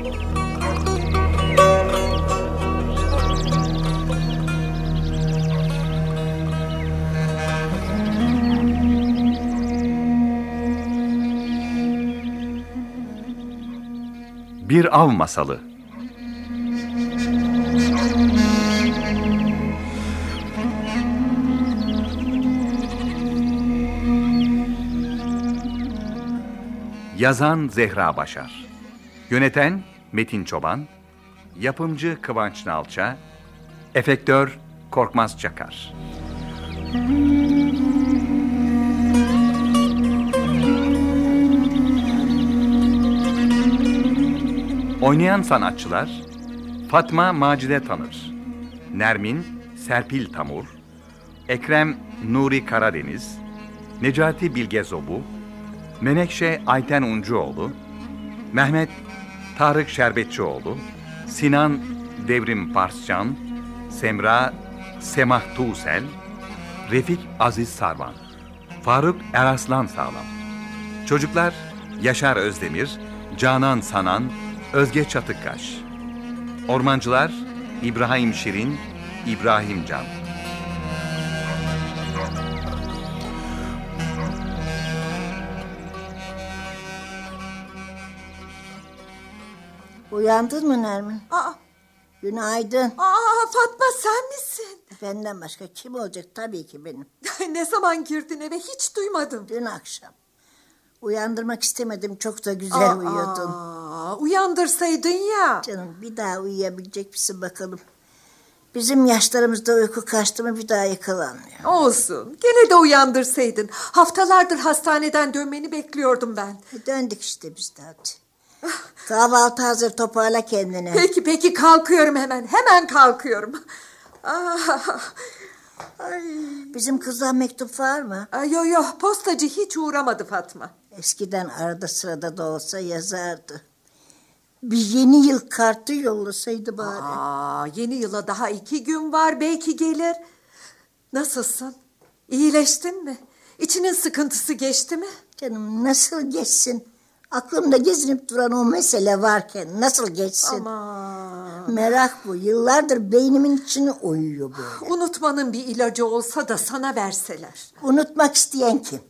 Bir Av Masalı. Yazan Zehra Başar. Yöneten Metin Çoban Yapımcı Kıvanç Nalça Efektör Korkmaz Çakar. Oynayan sanatçılar Fatma Macide Tanır Nermin Serpil Tamur Ekrem Nuri Karadeniz Necati Bilge Zobu Menekşe Ayten Uncuoğlu Mehmet Tarık Şerbetçioğlu Sinan Devrim Parscan Semra Semah Tuğsel Refik Aziz Sarvan Faruk Eraslan Sağlam. Çocuklar Yaşar Özdemir Canan Sanan Özge Çatıkkaş Ormancılar İbrahim Şirin İbrahim Can Uyandın mı Nermin? Aa, Günaydın. aa Fatma sen misin? Benden başka kim olacak? Tabii ki benim. ne zaman girdin eve hiç duymadım. Dün akşam. Uyandırmak istemedim. Çok da güzel uyuyordun. Aa, uyandırsaydın ya. Canım bir daha uyuyabilecek misin bakalım. Bizim yaşlarımızda uyku kaçtı mı bir daha yakalanmıyor. Olsun. Gene de uyandırsaydın. Haftalardır hastaneden dönmeni bekliyordum ben. E, Döndük işte biz de hadi. Kahvaltı hazır toparla kendini. Peki peki kalkıyorum hemen. Hemen kalkıyorum. Ah, ay. Bizim kızdan mektup var mı? Ay, yo yo postacı hiç uğramadı Fatma. Eskiden arada sırada da olsa yazardı. Bir yeni yıl kartı yollasaydı bari. Aa, yeni yıla daha iki gün var belki gelir. Nasılsın? İyileştin mi? İçinin sıkıntısı geçti mi? Canım nasıl geçsin? Aklımda gezinip duran o mesele varken nasıl geçsin? Ama Merak bu. Yıllardır beynimin içine oyuyor böyle. unutmanın bir ilacı olsa da sana verseler. Unutmak isteyen kim?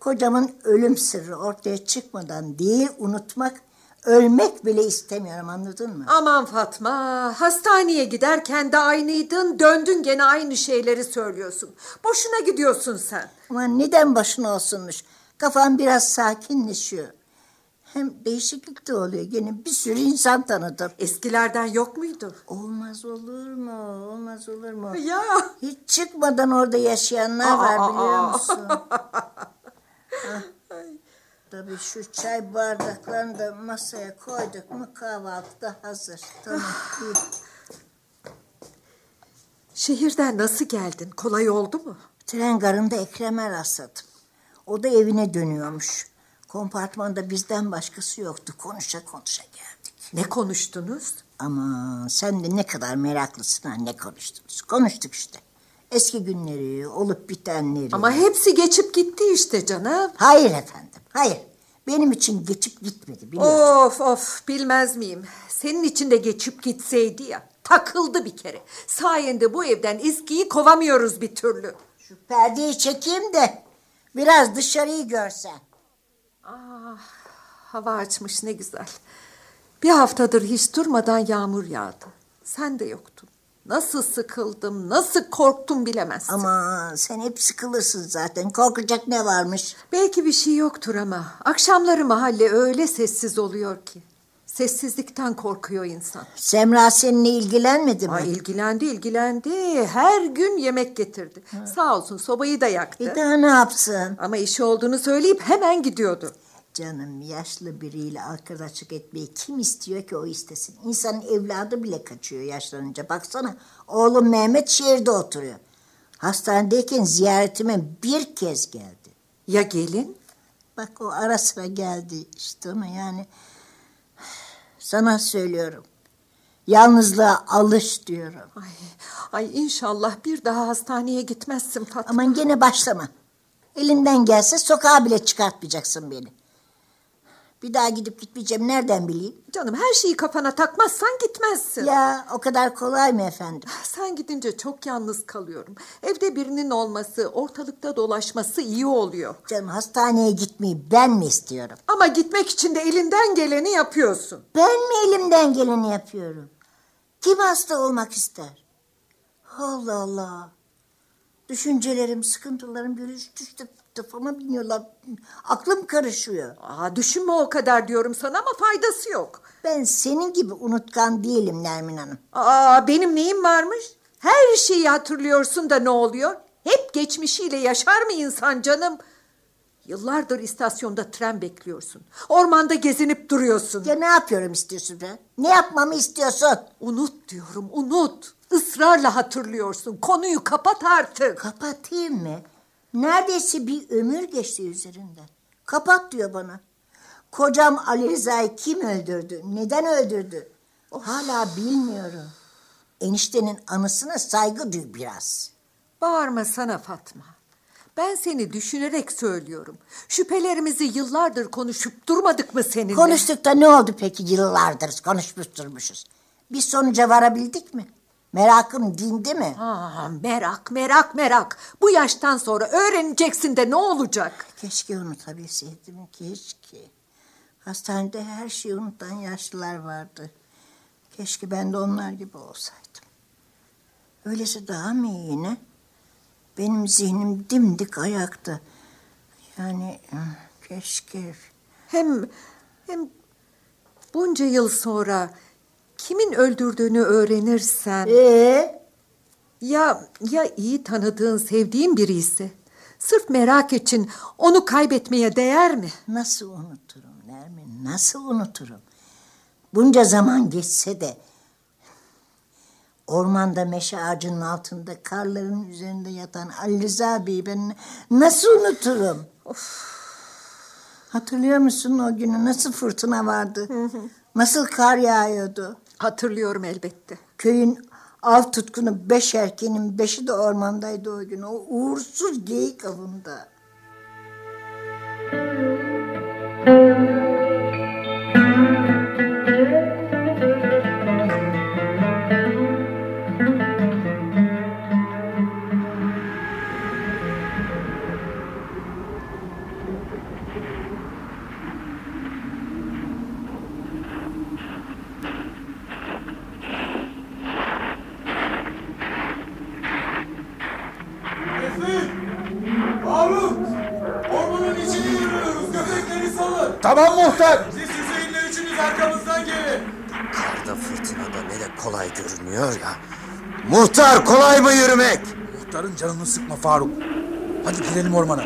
Kocamın ölüm sırrı ortaya çıkmadan değil unutmak, ölmek bile istemiyorum anladın mı? Aman Fatma, hastaneye giderken de aynıydın, döndün gene aynı şeyleri söylüyorsun. Boşuna gidiyorsun sen. Ama neden başına olsunmuş? Kafam biraz sakinleşiyor. Hem değişiklik de oluyor. Gene bir sürü insan tanıdım. Eskilerden yok muydu? Olmaz olur mu? Olmaz olur mu? Ya. Hiç çıkmadan orada yaşayanlar Aa, var biliyor aa. musun? Ah, Tabii şu çay bardaklarını da masaya koyduk mu kahvaltı da hazır. Tamam iyi. Şehirden nasıl geldin? Kolay oldu mu? Tren garında Ekrem'e rastladım. O da evine dönüyormuş. Kompartmanda bizden başkası yoktu. Konuşa konuşa geldik. Ne konuştunuz? Ama sen de ne kadar meraklısın ha ne konuştunuz. Konuştuk işte. Eski günleri, olup bitenleri. Ama hepsi geçip gitti işte canım. Hayır efendim, hayır. Benim için geçip gitmedi biliyorsun. Of of bilmez miyim? Senin için de geçip gitseydi ya. Takıldı bir kere. Sayende bu evden eskiyi kovamıyoruz bir türlü. Şu perdeyi çekeyim de biraz dışarıyı görsen. Ah, hava açmış ne güzel. Bir haftadır hiç durmadan yağmur yağdı. Sen de yoktun. Nasıl sıkıldım, nasıl korktum bilemezsin. Ama sen hep sıkılırsın zaten. Korkacak ne varmış? Belki bir şey yoktur ama akşamları mahalle öyle sessiz oluyor ki. Sessizlikten korkuyor insan. Semra seninle ilgilenmedi mi? Ay ilgilendi ilgilendi. Her gün yemek getirdi. Sağ olsun sobayı da yaktı. Bir daha ne yapsın? Ama işi olduğunu söyleyip hemen gidiyordu. Canım yaşlı biriyle arkadaşlık etmeyi kim istiyor ki o istesin? İnsanın evladı bile kaçıyor yaşlanınca. Baksana oğlum Mehmet şehirde oturuyor. Hastanedeyken ziyaretime bir kez geldi. Ya gelin? Bak o ara sıra geldi işte ama yani sana söylüyorum. Yalnızlığa alış diyorum. Ay, ay inşallah bir daha hastaneye gitmezsin Fatma. Aman gene başlama. Elinden gelse sokağa bile çıkartmayacaksın beni. Bir daha gidip gitmeyeceğim nereden bileyim? Canım her şeyi kafana takmazsan gitmezsin. Ya o kadar kolay mı efendim? Sen gidince çok yalnız kalıyorum. Evde birinin olması, ortalıkta dolaşması iyi oluyor. Canım hastaneye gitmeyi ben mi istiyorum? Ama gitmek için de elinden geleni yapıyorsun. Ben mi elimden geleni yapıyorum? Kim hasta olmak ister? Allah Allah. Düşüncelerim, sıkıntılarım böyle üst üste kafama biniyorlar. Aklım karışıyor. Aa, düşünme o kadar diyorum sana ama faydası yok. Ben senin gibi unutkan değilim Nermin Hanım. Aa, benim neyim varmış? Her şeyi hatırlıyorsun da ne oluyor? Hep geçmişiyle yaşar mı insan canım? Yıllardır istasyonda tren bekliyorsun. Ormanda gezinip duruyorsun. Ya ne yapıyorum istiyorsun be? Ne yapmamı istiyorsun? Unut diyorum, unut. Israrla hatırlıyorsun. Konuyu kapat artık. Kapatayım mı? Neredeyse bir ömür geçti üzerinden. Kapat diyor bana. Kocam Ali Rıza'yı kim öldürdü? Neden öldürdü? Hala bilmiyorum. Eniştenin anısına saygı duy biraz. Bağırma sana Fatma. Ben seni düşünerek söylüyorum. Şüphelerimizi yıllardır konuşup durmadık mı seninle? Konuştuk da ne oldu peki yıllardır konuşmuş durmuşuz. Bir sonuca varabildik mi? Merakım dindi mi? Aa, merak, merak, merak. Bu yaştan sonra öğreneceksin de ne olacak? Keşke unutabilseydim, keşke. Hastanede her şeyi unutan yaşlılar vardı. Keşke ben de onlar gibi olsaydım. Öylesi daha mı iyi yine? Benim zihnim dimdik ayakta. Yani keşke... Hem hem bunca yıl sonra kimin öldürdüğünü öğrenirsen Ee, ya ya iyi tanıdığın, sevdiğin biri ise sırf merak için onu kaybetmeye değer mi? nasıl unuturum Nermin, nasıl unuturum? Bunca zaman geçse de... Ormanda meşe ağacının altında karların üzerinde yatan Ali Rıza Bey'i ben nasıl unuturum? Hatırlıyor musun o günü nasıl fırtına vardı? Nasıl kar yağıyordu? Hatırlıyorum elbette. Köyün av tutkunu beş erkeğinin beşi de ormandaydı o gün. O uğursuz geyik avında. Canını sıkma Faruk. Hadi gidelim ormana.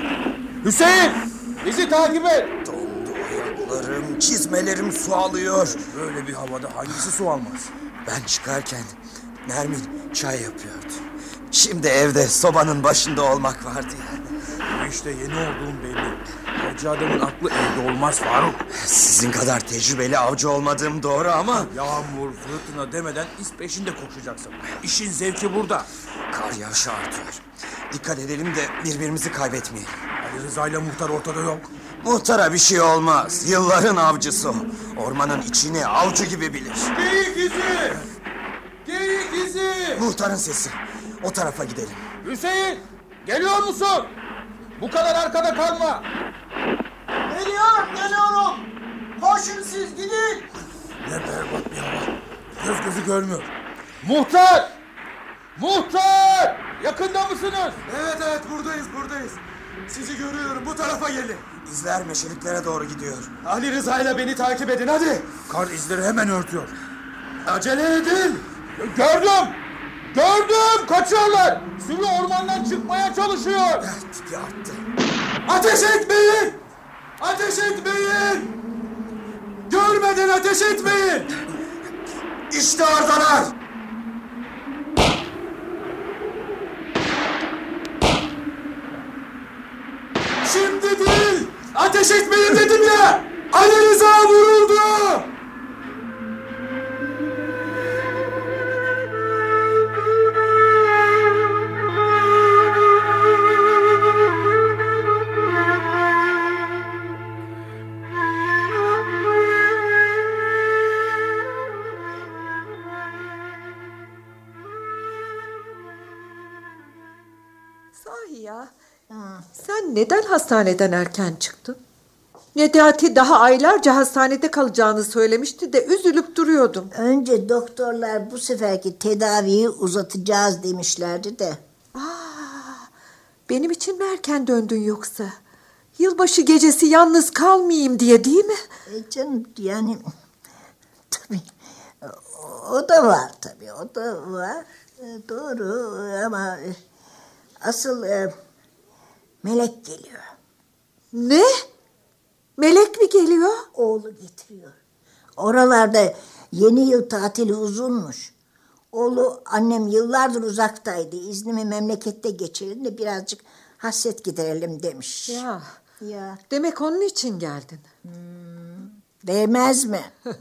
Hüseyin! Bizi takip et. Dondu ayaklarım, çizmelerim su alıyor. Böyle bir havada hangisi su almaz? Ben çıkarken Nermin çay yapıyordu. Şimdi evde sobanın başında olmak vardı ya. Bu işte yeni olduğum belli. Avcı adamın aklı evde olmaz Faruk. Sizin kadar tecrübeli avcı olmadığım doğru ama... Yağmur, fırtına demeden iz peşinde koşacaksın. İşin zevki burada. Kar yağışı artıyor. Dikkat edelim de birbirimizi kaybetmeyelim. Ali Rıza ile muhtar ortada yok. Muhtara bir şey olmaz. Yılların avcısı o. Ormanın içini avcı gibi bilir. Geyik izi! Geyik izi! Muhtarın sesi. O tarafa gidelim. Hüseyin! Geliyor musun? Bu kadar arkada kalma. Geliyorum, geliyorum. Koşun siz gidin. Ne berbat bir hava. Göz gözü görmüyor. Muhtar! Muhtar! Yakında mısınız? Evet evet buradayız buradayız. Sizi görüyorum bu tarafa gelin. İzler meşeliklere doğru gidiyor. Ali Rıza ile beni takip edin hadi. Kar izleri hemen örtüyor. Acele edin. Gördüm! Gördüm! Kaçıyorlar! Sürü ormandan çıkmaya çalışıyor! Tipi arttı. Ateş etmeyin! Ateş etmeyin! Görmeden ateş etmeyin! İşte oradalar. Şimdi değil! Ateş etmeyin dedim ya! Ali Rıza vuruldu! Neden hastaneden erken çıktın? Nedati daha aylarca hastanede kalacağını söylemişti de üzülüp duruyordum. Önce doktorlar bu seferki tedaviyi uzatacağız demişlerdi de. Benim için mi erken döndün yoksa? Yılbaşı gecesi yalnız kalmayayım diye değil mi? E canım yani tabii o- o da var tabii o da var. E, Doğru ama e, asıl e, melek geliyor. Ne? Melek mi geliyor? Oğlu getiriyor. Oralarda yeni yıl tatili uzunmuş. Oğlu annem yıllardır uzaktaydı. İznimi memlekette geçirelim de birazcık hasret giderelim demiş. Ya. Ya Demek onun için geldin. değmez mi?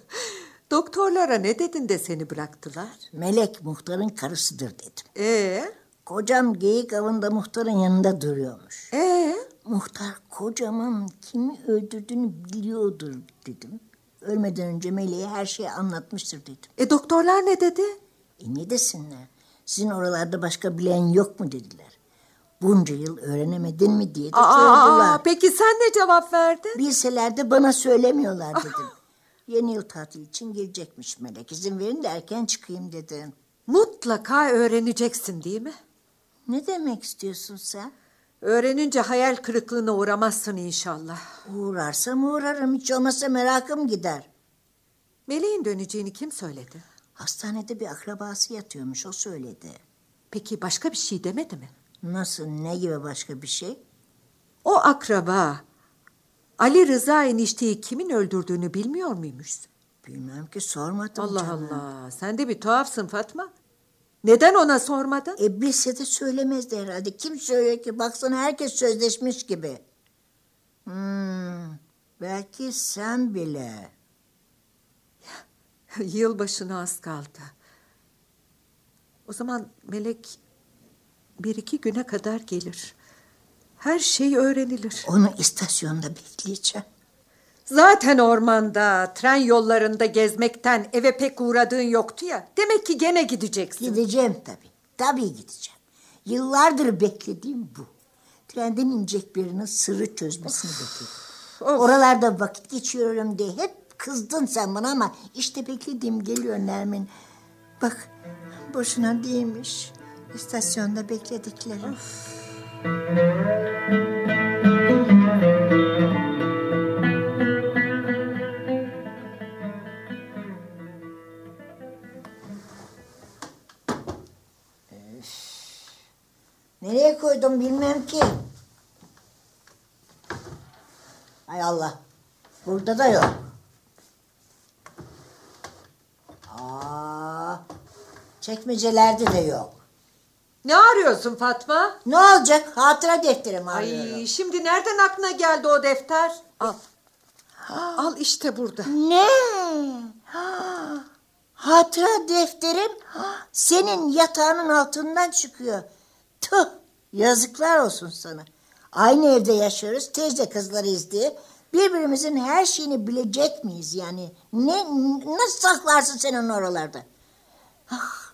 Doktorlara ne dedin de seni bıraktılar? Melek muhtarın karısıdır dedim. Ee? Kocam geyik avında muhtarın yanında duruyormuş. Ee? Muhtar kocamın kimi öldürdüğünü biliyordur dedim. Ölmeden önce Meleğe her şeyi anlatmıştır dedim. E doktorlar ne dedi? E ne desinler? Sizin oralarda başka bilen yok mu dediler. Bunca yıl öğrenemedin mi diye de sordular. Aa, peki sen ne cevap verdin? Bilseler de bana söylemiyorlar dedim. Yeni yıl tatili için gelecekmiş Melek. İzin verin de erken çıkayım dedim. Mutlaka öğreneceksin değil mi? Ne demek istiyorsun sen? Öğrenince hayal kırıklığına uğramazsın inşallah. Uğrarsam uğrarım. Hiç olmazsa merakım gider. Meleğin döneceğini kim söyledi? Hastanede bir akrabası yatıyormuş. O söyledi. Peki başka bir şey demedi mi? Nasıl? Ne gibi başka bir şey? O akraba Ali Rıza enişteyi kimin öldürdüğünü bilmiyor muymuş? Bilmem ki sormadım Allah canım. Allah. Sen de bir tuhafsın Fatma. Neden ona sormadın? E bilse de söylemezdi herhalde. Kim söylüyor ki? Baksana herkes sözleşmiş gibi. Hmm, belki sen bile. Yılbaşına az kaldı. O zaman Melek bir iki güne kadar gelir. Her şey öğrenilir. Onu istasyonda bekleyeceğim. Zaten ormanda, tren yollarında gezmekten eve pek uğradığın yoktu ya. Demek ki gene gideceksin. Gideceğim tabii. Tabii gideceğim. Yıllardır beklediğim bu. Trenden inecek birinin sırrı çözmesini bekledim. Of. Oralarda vakit geçiriyorum diye hep kızdın sen bana ama işte beklediğim geliyor Nermin. Bak boşuna değilmiş. İstasyonda beklediklerim. Nereye Burada da yok. Aa, çekmecelerde de yok. Ne arıyorsun Fatma? Ne olacak? Hatıra defterimi arıyorum. Ay şimdi nereden aklına geldi o defter? Al. Al işte burada. Ne? Ha, hatıra defterim senin yatağının altından çıkıyor. Tüh, yazıklar olsun sana. Aynı evde yaşıyoruz, teyze kızlarıyız diye. Birbirimizin her şeyini bilecek miyiz yani? Ne, nasıl saklarsın sen onu oralarda? Ah,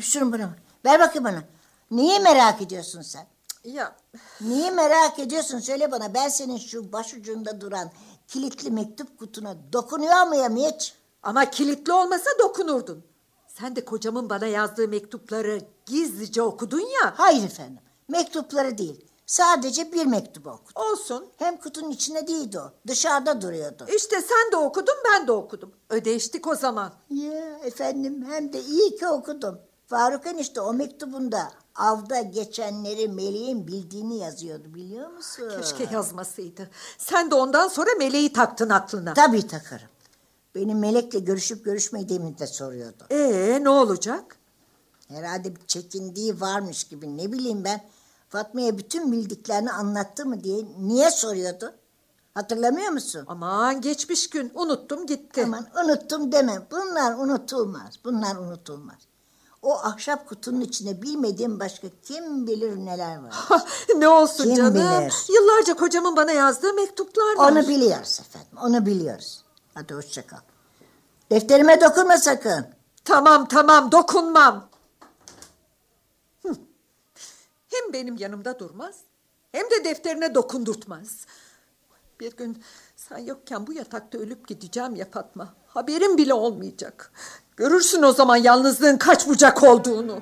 şunu bana. Ver bakayım bana. Neyi merak ediyorsun sen? Ya Neyi merak ediyorsun söyle bana. Ben senin şu başucunda duran kilitli mektup kutuna dokunuyor muyum hiç? ama kilitli olmasa dokunurdun. Sen de kocamın bana yazdığı mektupları gizlice okudun ya. Hayır efendim. Mektupları değil. Sadece bir mektubu okudum. Olsun. Hem kutunun içinde değildi o. Dışarıda duruyordu. İşte sen de okudun ben de okudum. Ödeştik o zaman. Ya efendim hem de iyi ki okudum. Faruk enişte o mektubunda avda geçenleri Meleğin bildiğini yazıyordu biliyor musun? Keşke yazmasaydı. Sen de ondan sonra meleği taktın aklına. Tabii takarım. Benim Melek'le görüşüp görüşmediğimi de soruyordu. Ee ne olacak? Herhalde bir çekindiği varmış gibi ne bileyim ben. Fatma'ya bütün bildiklerini anlattı mı diye niye soruyordu? Hatırlamıyor musun? Aman geçmiş gün unuttum gitti. Aman unuttum deme. Bunlar unutulmaz. Bunlar unutulmaz. O ahşap kutunun içinde bilmediğim başka kim bilir neler var. ne olsun Kim canım. bilir? Yıllarca kocamın bana yazdığı mektuplar var. Onu biliyoruz efendim. Onu biliyoruz. Hadi hoşça kal. Defterime dokunma sakın. Tamam tamam dokunmam. Hı. Hem benim yanımda durmaz Hem de defterine dokundurtmaz. Bir gün sen yokken bu yatakta ölüp gideceğim ya Fatma. Haberin bile olmayacak. Görürsün o zaman yalnızlığın kaç bucak olduğunu.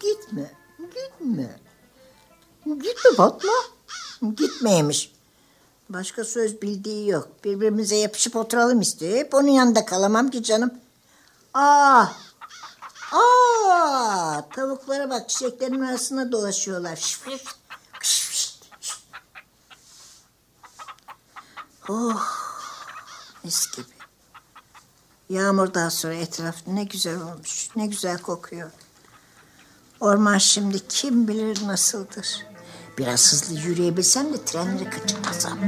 Gitme, gitme. Gitme Fatma. Gitmeymiş. Başka söz bildiği yok. Birbirimize yapışıp oturalım istiyor. Hep onun yanında kalamam ki canım. Aa! Aa! Tavuklara bak çiçeklerin arasında dolaşıyorlar. Şiş. Oh! Mis gibi. Yağmurdan sonra etraf ne güzel olmuş. Ne güzel kokuyor. Orman şimdi kim bilir nasıldır. Biraz hızlı yürüyebilsem de trenleri kaçırmasam.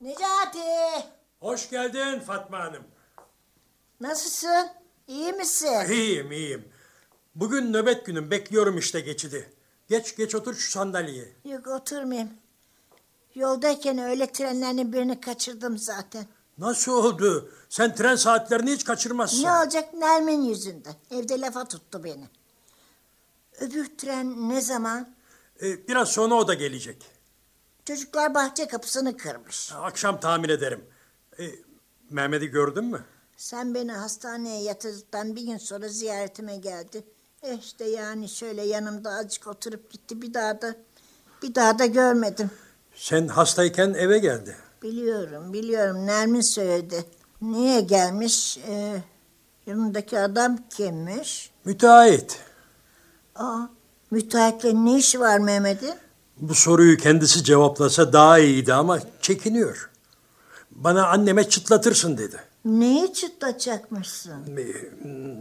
Necati! Hoş geldin Fatma Hanım. Nasılsın? İyi misin? İyiyim iyiyim. Bugün nöbet günüm bekliyorum işte geçidi. Geç geç otur şu sandalyeye. Yok oturmayayım. Yoldayken öğle trenlerinin birini kaçırdım zaten. Nasıl oldu? Sen tren saatlerini hiç kaçırmazsın. Ne olacak Nermin yüzünden. Evde lafa tuttu beni. Öbür tren ne zaman? Ee, biraz sonra o da gelecek. Çocuklar bahçe kapısını kırmış. Akşam tahmin ederim. Ee, Mehmet'i gördün mü? Sen beni hastaneye yatırdıktan bir gün sonra ziyaretime geldi. E işte yani şöyle yanımda azıcık oturup gitti. Bir daha da bir daha da görmedim. Sen hastayken eve geldi. Biliyorum, biliyorum. Nermin söyledi. Niye gelmiş? Ee, yanındaki adam kimmiş? Müteahhit. Aa, müteahhitle ne işi var Mehmet'in? Bu soruyu kendisi cevaplasa daha iyiydi ama çekiniyor. Bana anneme çıtlatırsın dedi. Neyi çıtlatacakmışsın? Ee,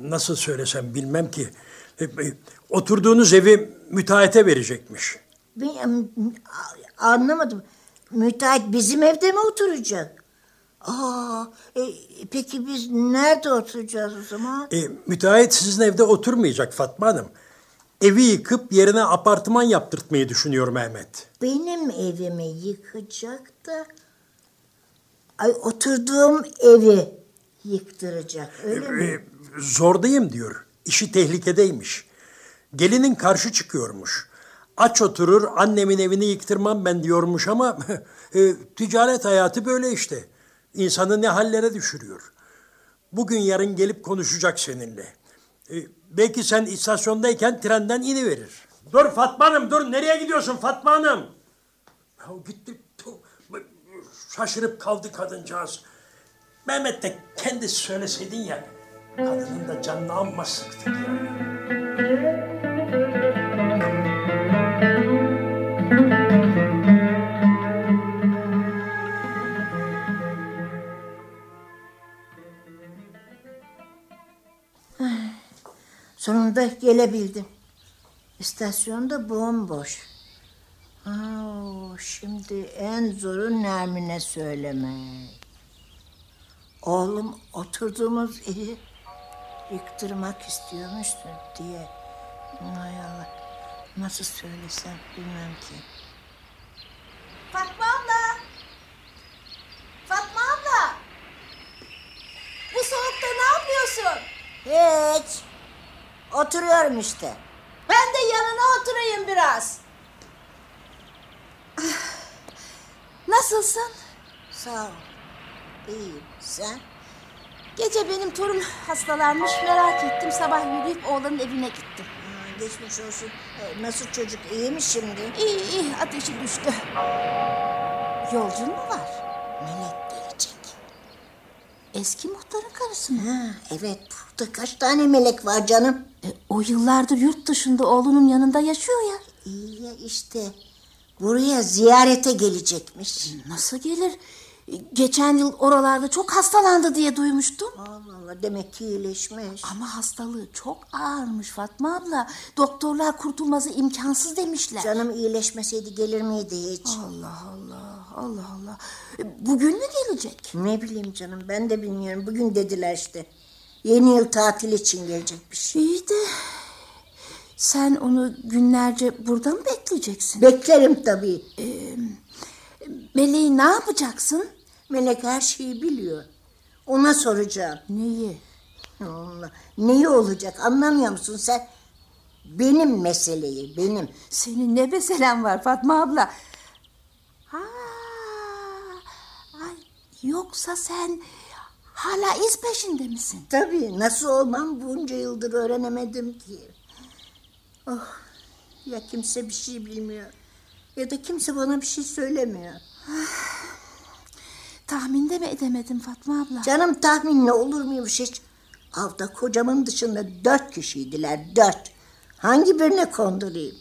Nasıl söylesem bilmem ki. E, Oturduğunuz evi müteahhite verecekmiş. Ben, anlamadım. Müteahhit bizim evde mi oturacak? Aa, e, peki biz nerede oturacağız o zaman? E, müteahhit sizin evde oturmayacak Fatma Hanım. Evi yıkıp yerine apartman yaptırtmayı düşünüyor Mehmet. Benim evimi yıkacak da... Ay oturduğum evi yıktıracak öyle mi? E, zordayım diyor. İşi tehlikedeymiş. Gelinin karşı çıkıyormuş. Aç oturur annemin evini yıktırmam ben diyormuş ama e, ticaret hayatı böyle işte. İnsanı ne hallere düşürüyor. Bugün yarın gelip konuşacak seninle. E, belki sen istasyondayken trenden iniverir. Dur Fatma Hanım dur nereye gidiyorsun Fatma Hanım? Ya gitti şaşırıp kaldı kadıncağız. Mehmet de kendisi söyleseydin ya. Kadının da canını amma sıktık ya. Sonunda gelebildim. İstasyon da bomboş. Aa, şimdi en zoru Nermin'e söylemek. Oğlum oturduğumuz evi yıktırmak istiyormuştu diye. Hay Allah. Nasıl söylesem bilmem ki. Fatma abla. Fatma abla. Bu soğukta ne yapıyorsun? Hiç. Oturuyorum işte. Ben de yanına oturayım biraz. Nasılsın? Sağ ol. İyiyim. Sen? Gece benim torun hastalanmış merak ettim. Sabah yürüyüp oğlanın evine gittim. Geçmiş olsun. Ee, Nasıl çocuk? İyi mi şimdi? İyi iyi ateşi düştü. Yolcun mu var? Melek gelecek. Eski muhtarın karısı mı? Ha, evet burada kaç tane melek var canım? E, o yıllardır yurt dışında oğlunun yanında yaşıyor ya. İyi ya işte. Buraya ziyarete gelecekmiş. Nasıl gelir? Geçen yıl oralarda çok hastalandı diye duymuştum. Allah Allah demek ki iyileşmiş. Ama hastalığı çok ağırmış Fatma abla. Doktorlar kurtulması imkansız demişler. Canım iyileşmeseydi gelir miydi hiç? Allah Allah. Allah Allah. E, Bugün mü gelecek? Ne bileyim canım ben de bilmiyorum. Bugün dediler işte. Yeni yıl tatil için gelecekmiş. İyi de sen onu günlerce burada mı bekleyeceksin? Beklerim tabii. Meleği ne yapacaksın? Melek her şeyi biliyor. Ona soracağım. Neyi? Allah. Neyi olacak anlamıyor musun sen? Benim meseleyi benim. Senin ne meselen var Fatma abla? Ha, ay, yoksa sen hala iz peşinde misin? Tabii nasıl olmam bunca yıldır öğrenemedim ki. Oh, ya kimse bir şey bilmiyor. Ya da kimse bana bir şey söylemiyor. Tahmin de mi edemedin Fatma abla? Canım tahminle olur muymuş hiç? Avda kocamın dışında dört kişiydiler dört. Hangi birine kondurayım?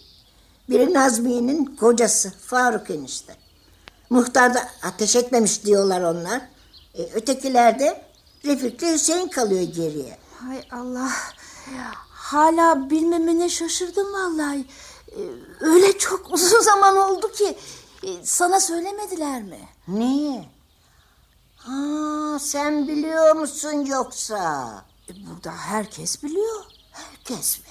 Biri Nazmiye'nin kocası Faruk enişte. Muhtarda ateş etmemiş diyorlar onlar. E, ötekiler de Refik'le Hüseyin kalıyor geriye. Hay Allah. Hala bilmemene şaşırdım vallahi. Ee, Öyle çok uzun zaman oldu ki. Ee, Sana söylemediler mi? Niye? Ha, sen biliyor musun yoksa? E, Burada herkes biliyor. Herkes mi?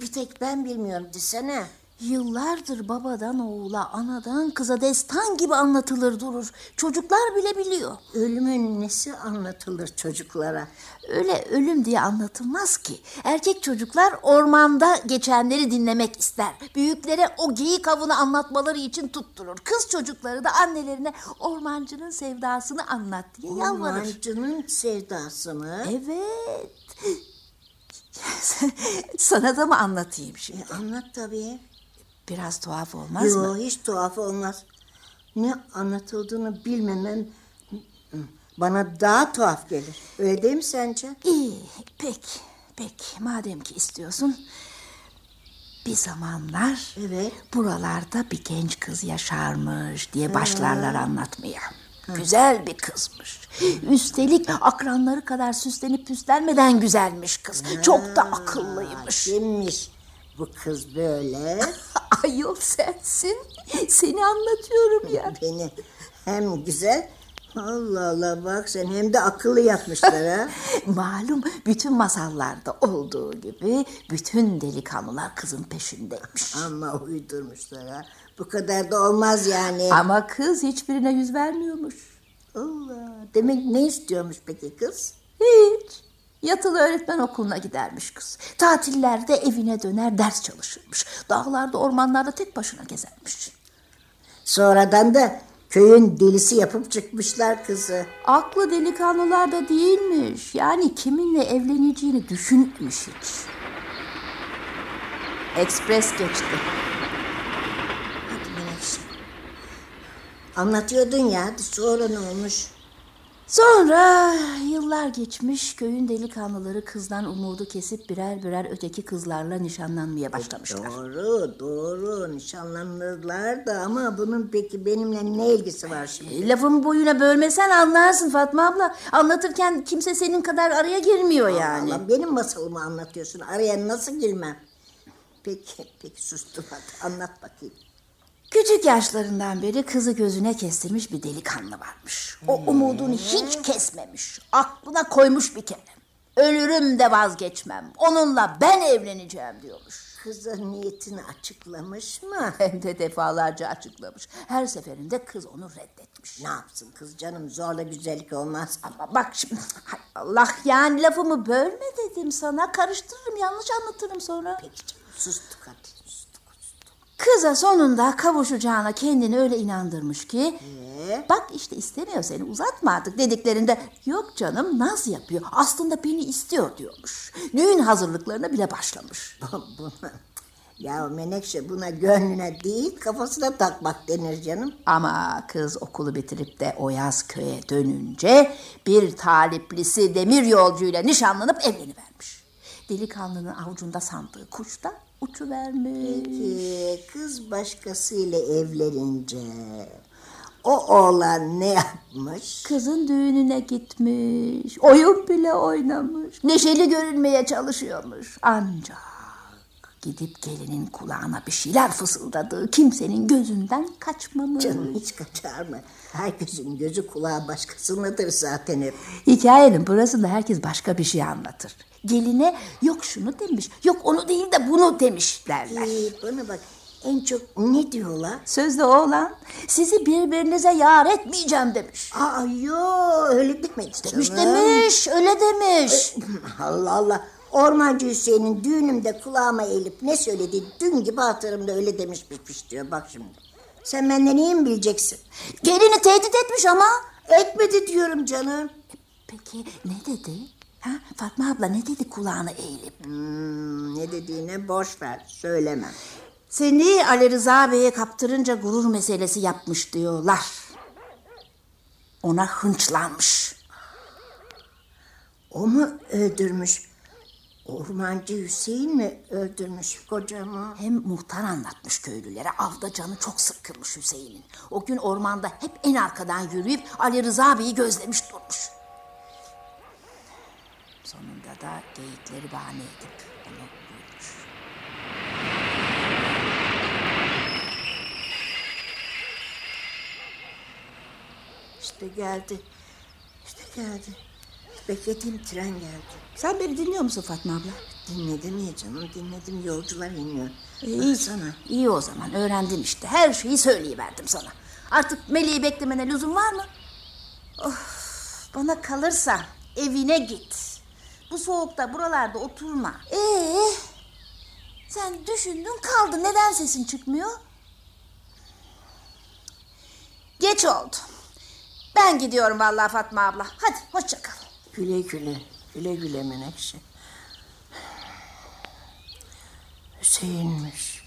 Bir tek ben bilmiyorum desene. Yıllardır babadan oğula, anadan kıza destan gibi anlatılır durur. Çocuklar bile biliyor. Ölümün nesi anlatılır çocuklara? Öyle ölüm diye anlatılmaz ki. Erkek çocuklar ormanda geçenleri dinlemek ister. Büyüklere o geyik avını anlatmaları için tutturur. Kız çocukları da annelerine ormancının sevdasını anlat diye yalvarır. Ormancının sevdası mı? Evet. Sana da mı anlatayım şimdi? E, anlat tabii. Biraz tuhaf olmaz Yo, mı? hiç tuhaf olmaz. Ne anlatıldığını bilmemem bana daha tuhaf gelir. Öyle değil mi sence? İyi, pek, pek. Madem ki istiyorsun. Bir zamanlar Evet. buralarda bir genç kız yaşarmış diye başlarlar anlatmaya. Güzel bir kızmış. Üstelik akranları kadar süslenip püslenmeden güzelmiş kız. Çok da akıllıymış. Kimmiş bu kız böyle? Ayol sensin. Seni anlatıyorum ya. Beni hem güzel Allah Allah bak sen hem de akıllı yapmışlar ha. Malum bütün masallarda olduğu gibi bütün delikanlılar kızın peşindeymiş. Ama uydurmuşlar ha. Bu kadar da olmaz yani. Ama kız hiçbirine yüz vermiyormuş. Allah. Demek ne istiyormuş peki kız? Hiç. Yatılı öğretmen okuluna gidermiş kız. Tatillerde evine döner ders çalışırmış. Dağlarda ormanlarda tek başına gezermiş. Sonradan da köyün delisi yapıp çıkmışlar kızı. Aklı delikanlılarda değilmiş. Yani kiminle evleneceğini düşünmemiş hiç. Ekspres geçti. Hadi Menekşe. Anlatıyordun ya sonra ne olmuş? Sonra yıllar geçmiş köyün delikanlıları kızdan umudu kesip birer birer öteki kızlarla nişanlanmaya başlamışlar. Doğru doğru nişanlanırlar da ama bunun peki benimle ne ilgisi var şimdi? E, Lafımı boyuna bölmesen anlarsın Fatma abla. Anlatırken kimse senin kadar araya girmiyor yani. Allah benim masalımı anlatıyorsun araya nasıl girmem? Peki peki sustum hadi anlat bakayım. Küçük yaşlarından beri kızı gözüne kestirmiş bir delikanlı varmış. O umudunu hiç kesmemiş. Aklına koymuş bir kere. Ölürüm de vazgeçmem. Onunla ben evleneceğim diyormuş. Kıza niyetini açıklamış mı? Hem de defalarca açıklamış. Her seferinde kız onu reddetmiş. Ne yapsın kız canım zorla güzellik olmaz. Ama bak şimdi hay Allah yani lafımı bölme dedim sana. Karıştırırım yanlış anlatırım sonra. Peki canım sustuk hadi. Kıza sonunda kavuşacağına kendini öyle inandırmış ki Ee? bak işte istemiyor seni uzatma artık dediklerinde yok canım naz yapıyor aslında beni istiyor diyormuş. Düğün hazırlıklarına bile başlamış. ya Menekşe buna gönlüne değil kafasına takmak denir canım. Ama kız okulu bitirip de o yaz köye dönünce bir taliplisi demir yolcuyla nişanlanıp evlenivermiş. Delikanlının avucunda sandığı kuş da uçuvermiş. Peki kız başkasıyla evlenince o oğlan ne yapmış? Kızın düğününe gitmiş, oyun bile oynamış, neşeli görünmeye çalışıyormuş. Ancak Gidip gelinin kulağına bir şeyler fısıldadığı kimsenin gözünden kaçmamış. Canım hiç kaçar mı? Herkesin gözü kulağı başkasındadır zaten hep. Hikayenin burasında herkes başka bir şey anlatır. Geline yok şunu demiş, yok onu değil de bunu demiş derler. Ee, bana bak en çok ne diyorlar? Sözde oğlan sizi birbirinize yar etmeyeceğim demiş. Aa yo öyle Demiş canım. demiş, öyle demiş. Allah Allah. Ormancı Hüseyin'in düğünümde kulağıma eğilip ne söyledi dün gibi hatırımda öyle demiş bitmiş diyor bak şimdi. Sen benden iyi mi bileceksin? Gelini tehdit etmiş ama. Etmedi diyorum canım. Peki ne dedi? Ha, Fatma abla ne dedi kulağına eğilip? Hmm, ne dediğine boş ver söylemem. Seni Ali Rıza Bey'e kaptırınca gurur meselesi yapmış diyorlar. Ona hınçlanmış. O mu öldürmüş? Ormancı Hüseyin mi öldürmüş kocamı? Hem muhtar anlatmış köylülere avda canı çok sıkkınmış Hüseyin'in. O gün ormanda hep en arkadan yürüyüp Ali Rıza Bey'i gözlemiş durmuş. Sonunda da geyikleri bahane edip onu vurmuş. İşte geldi. İşte geldi. Beklediğim tren geldi. Sen beni dinliyor musun Fatma abla? Dinledim ya canım dinledim yolcular iniyor. İyi sana. İyi o zaman öğrendim işte. Her şeyi söyleyiverdim sana. Artık Melih'i beklemene lüzum var mı? Of, bana kalırsa evine git. Bu soğukta buralarda oturma. Ee, sen düşündün kaldı. Neden sesin çıkmıyor? Geç oldu. Ben gidiyorum vallahi Fatma abla. Hadi hoşça kal. Güle güle. Güle güle Menekşe. Hüseyin'miş.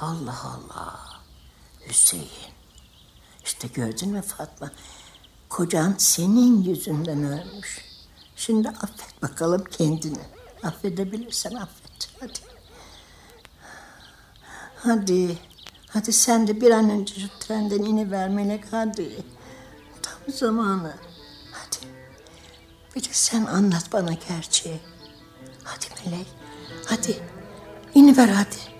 Allah Allah. Hüseyin. İşte gördün mü Fatma? Kocan senin yüzünden ölmüş. Şimdi affet bakalım kendini. Affedebilirsen affet. Hadi. Hadi. Hadi sen de bir an önce şu trenden iniver Melek hadi. Tam zamanı. Hadi. Bir de sen anlat bana gerçeği. Hadi Melek. Hadi. İniver hadi.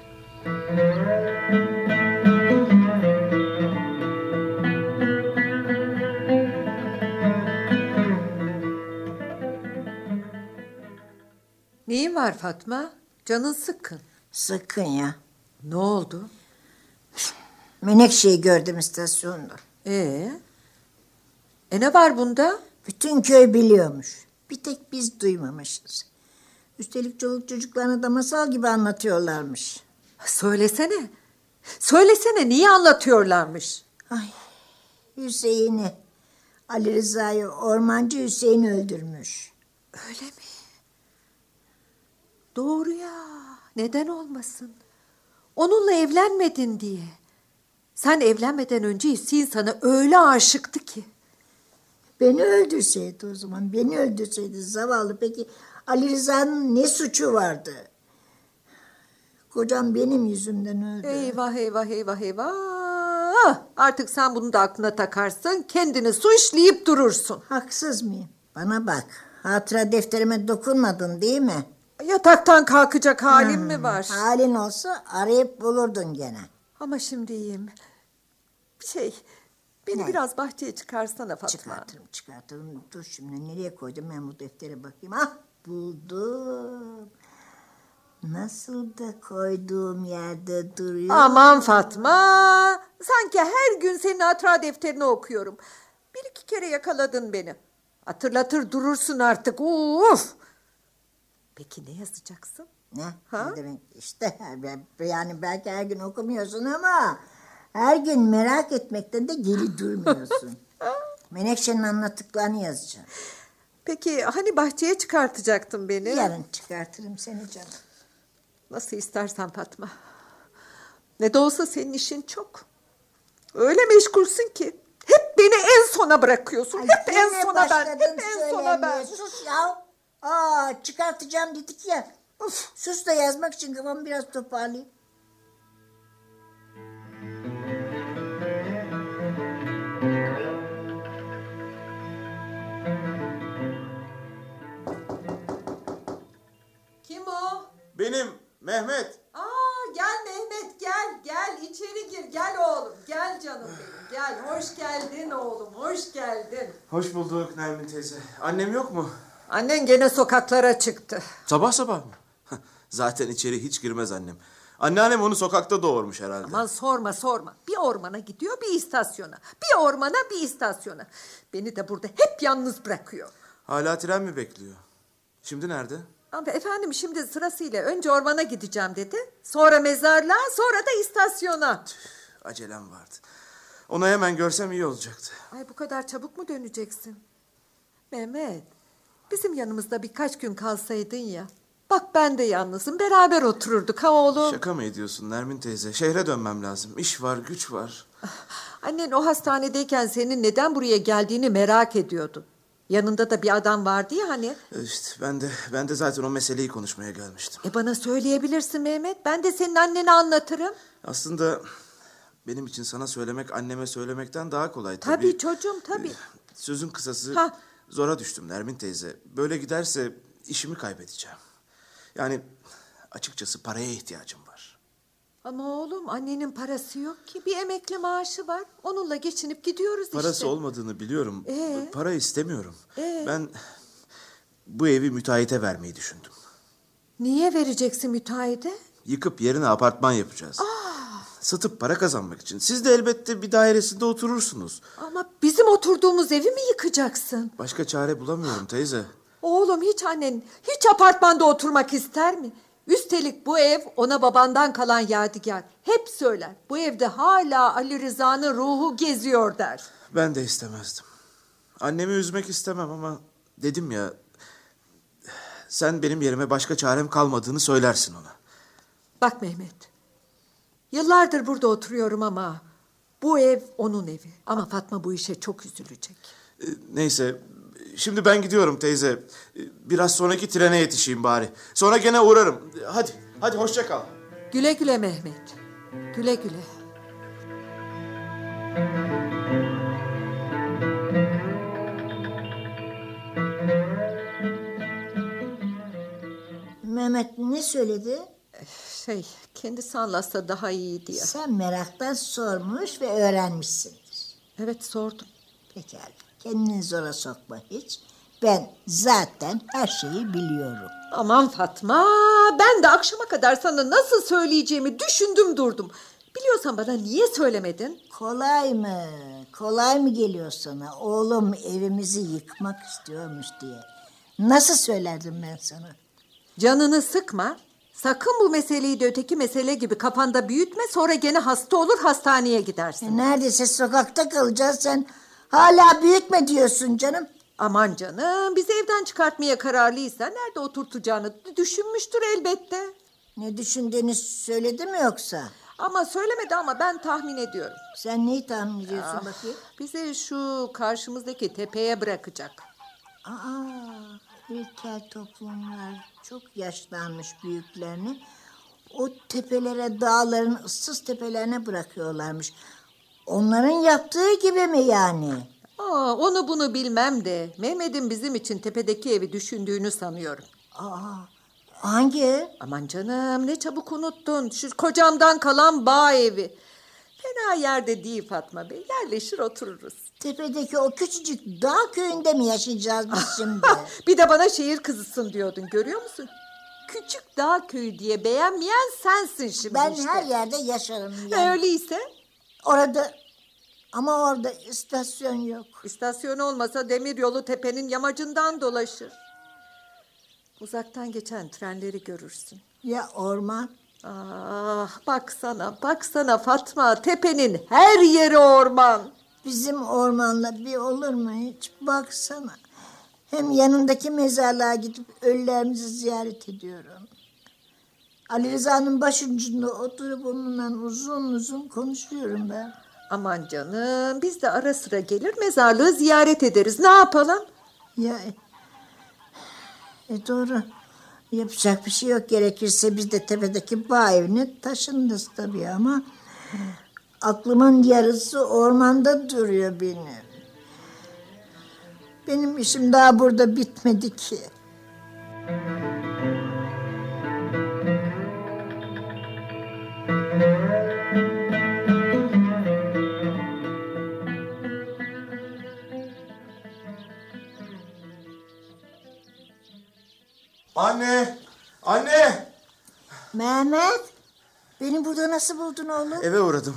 Neyin var Fatma? Canın sıkkın. Sakın ya. Ne oldu? Menekşe'yi gördüm istasyonda. Ee? E ne var bunda? Bütün köy biliyormuş. Bir tek biz duymamışız. Üstelik çoluk çocuklarına da masal gibi anlatıyorlarmış. Söylesene. Söylesene niye anlatıyorlarmış? Ay Hüseyin'i, Ali Rıza'yı ormancı Hüseyin öldürmüş. Öyle mi? Doğru ya. Neden olmasın? Onunla evlenmedin diye. Sen evlenmeden önce Hüseyin sana öyle aşıktı ki. Beni öldürseydi o zaman, beni öldürseydi zavallı. Peki Ali Rıza'nın ne suçu vardı? Kocam benim yüzümden öldü. Eyvah eyvah eyvah eyvah. Artık sen bunu da aklına takarsın. Kendini suçlayıp durursun. Haksız mıyım? Bana bak, hatıra defterime dokunmadın değil mi? Yataktan kalkacak halim mi var? Halin olsa arayıp bulurdun gene. Ama şimdi iyiyim. Şey, beni Ne? biraz bahçeye çıkarsana Fatma. Çıkartırım çıkartırım. Dur şimdi nereye koydum ben bu deftere bakayım. Ah buldum. Nasıl da koyduğum yerde duruyor. Aman Fatma. Sanki her gün senin hatıra defterini okuyorum. Bir iki kere yakaladın beni. Hatırlatır durursun artık. Uf. Peki ne yazacaksın? Ne? Ha? Ne demek işte yani belki her gün okumuyorsun ama her gün merak etmekten de geri durmuyorsun. Menekşe'nin anlattıklarını yazacağım. Peki hani bahçeye çıkartacaktın beni? Yarın çıkartırım seni canım. Nasıl istersen Fatma. Ne de olsa senin işin çok. Öyle meşgulsün ki. Hep beni en sona bırakıyorsun. Ay, hep en sona ben. Hep en sona ben. Sus ya. Aa çıkartacağım dedik ya. Uf sus da yazmak için kafamı biraz toparlayayım. Kim o? Benim Mehmet. Aa gel Mehmet gel gel içeri gir gel oğlum gel canım benim gel hoş geldin oğlum hoş geldin. Hoş bulduk Nermin teyze. Annem yok mu? Annen gene sokaklara çıktı. Sabah sabah mı? Zaten içeri hiç girmez annem. Anneannem onu sokakta doğurmuş herhalde. Aman sorma sorma. Bir ormana gidiyor bir istasyona. Bir ormana bir istasyona. Beni de burada hep yalnız bırakıyor. Hala tren mi bekliyor? Şimdi nerede? Ama efendim şimdi sırasıyla önce ormana gideceğim dedi. Sonra mezarlığa sonra da istasyona. Acelem vardı. Onu hemen görsem iyi olacaktı. Ay bu kadar çabuk mu döneceksin? Mehmet bizim yanımızda birkaç gün kalsaydın ya. Bak ben de yalnızım beraber otururduk ha oğlum. Şaka mı ediyorsun Nermin teyze? Şehre dönmem lazım. İş var, güç var. Annen o hastanedeyken senin neden buraya geldiğini merak ediyordu. Yanında da bir adam vardı ya hani. İşte ben de ben de zaten o meseleyi konuşmaya gelmiştim. E bana söyleyebilirsin Mehmet. Ben de senin annene anlatırım. Aslında benim için sana söylemek anneme söylemekten daha kolay tabii. Tabii, çocuğum tabii. Sözün kısası Ha. Zora düştüm Nermin teyze. Böyle giderse işimi kaybedeceğim. Yani açıkçası paraya ihtiyacım var. Ama oğlum annenin parası yok ki. Bir emekli maaşı var. Onunla geçinip gidiyoruz Parası işte. olmadığını biliyorum. Ee? Para istemiyorum. Ee? Ben bu evi müteahhite vermeyi düşündüm. Niye vereceksin müteahhide? Yıkıp yerine apartman yapacağız. Satıp para kazanmak için. Siz de elbette bir dairesinde oturursunuz. Ama bizim oturduğumuz evi mi yıkacaksın? Başka çare bulamıyorum teyze. Oğlum hiç annen hiç apartmanda oturmak ister mi? Üstelik bu ev ona babandan kalan yadigar. Hep söyler. Bu evde hala Ali Rıza'nın ruhu geziyor der. Ben de istemezdim. Annemi üzmek istemem ama dedim ya... Sen benim yerime başka çarem kalmadığını söylersin ona. Bak Mehmet. Yıllardır burada oturuyorum ama bu ev onun evi. Ama Fatma bu işe çok üzülecek. Ee, Neyse, şimdi ben gidiyorum teyze. Ee, Biraz sonraki trene yetişeyim bari. Sonra gene uğrarım. Hadi, hadi hoşça kal. Güle güle Mehmet. Güle güle. Mehmet ne söyledi? Şey kendisi anlatsa daha iyi diye. Sen meraktan sormuş ve öğrenmişsindir. Evet sordum. Pekala. Kendini zora sokma hiç. Ben zaten her şeyi biliyorum. Aman Fatma ben de akşama kadar sana nasıl söyleyeceğimi düşündüm durdum. Biliyorsan bana niye söylemedin? Kolay mı? Kolay mı geliyor sana? Oğlum evimizi yıkmak istiyormuş diye. Nasıl söylerdim ben sana? Canını sıkma. Sakın bu meseleyi de öteki mesele gibi kafanda büyütme sonra gene hasta olur hastaneye gidersin. E, neredeyse sokakta kalacağız sen. Hala büyütme diyorsun canım. Aman canım bizi evden çıkartmaya kararlıysa nerede oturtacağını düşünmüştür elbette. Ne düşündüğünü söyledi mi yoksa? Ama söylemedi ama ben tahmin ediyorum. Sen neyi tahmin ediyorsun bakayım? Bizi şu karşımızdaki tepeye bırakacak. Aa, ilkel toplumlar çok yaşlanmış büyüklerini. O tepelere, dağların ıssız tepelerine bırakıyorlarmış. Onların yaptığı gibi mi yani? Aa, onu bunu bilmem de Mehmet'in bizim için tepedeki evi düşündüğünü sanıyorum. Aa, hangi? Aman canım ne çabuk unuttun. Şu kocamdan kalan bağ evi. Fena yerde değil Fatma Bey. Yerleşir otururuz. Tepedeki o küçücük dağ köyünde mi yaşayacağız biz şimdi? Bir de bana şehir kızısın diyordun görüyor musun? Küçük dağ köyü diye beğenmeyen sensin şimdi ben işte. her yerde yaşarım. E, Yani. Öyleyse Orada ama orada istasyon yok. istasyon olmasa demir yolu tepenin yamacından dolaşır. Uzaktan geçen trenleri görürsün. Ya orman? Ah baksana baksana Fatma tepenin her yeri orman. Bizim ormanla bir olur mu hiç? Baksana. Hem yanındaki mezarlığa gidip ölülerimizi ziyaret ediyorum. Ali Rıza'nın başucunda oturup onunla uzun uzun konuşuyorum ben. Aman canım biz de ara sıra gelir mezarlığı ziyaret ederiz ne yapalım? Ya e, doğru. Yapacak bir şey yok. Gerekirse biz de tepedeki bağ evine taşınırız tabii ama aklımın yarısı ormanda duruyor benim. Benim işim daha burada bitmedi ki. Anne! Anne! Mehmet! Beni burada nasıl buldun oğlum? Eve uğradım.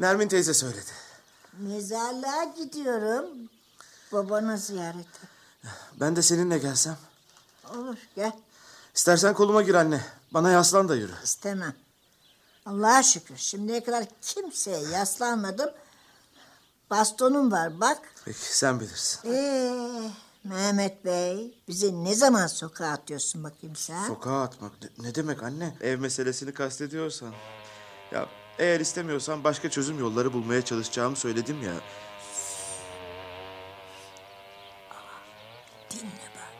Nermin teyze söyledi. Mezarlığa gidiyorum. Babanı ziyarete. Ben de seninle gelsem. Olur gel. İstersen koluma gir anne. Bana yaslan da yürü. İstemem. Allah'a şükür şimdiye kadar kimseye yaslanmadım. Bastonum var bak. Peki sen bilirsin. Ee, Mehmet Bey bizi ne zaman sokağa atıyorsun bakayım sen? Sokağa atmak ne, ne demek anne? Ev meselesini kastediyorsan. Ya eğer istemiyorsan başka çözüm yolları bulmaya çalışacağımı söyledim ya. Dinle bak.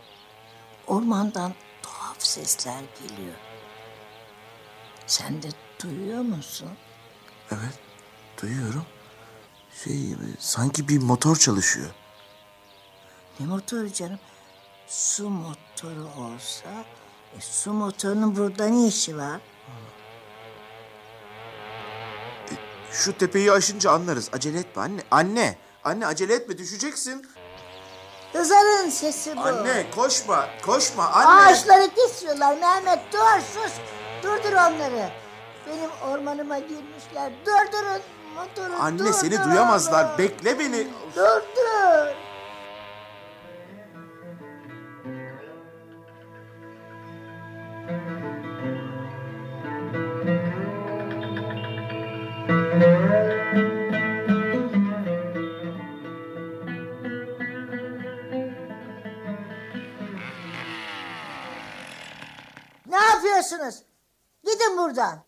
Ormandan tuhaf sesler geliyor. Sen de duyuyor musun? Evet duyuyorum. Şey sanki bir motor çalışıyor. Ne motoru canım? Su motoru olsa... E, su motorunun burada ne işi var? Şu tepeyi aşınca anlarız. Acele etme anne. Anne. Anne acele etme düşeceksin. Hızarın sesi bu. Anne koşma. Koşma anne. Ağaçları kesiyorlar Mehmet dur sus. Durdur onları. Benim ormanıma girmişler. Durdurun motoru Anne seni durdur duyamazlar. Bekle beni. Durdur.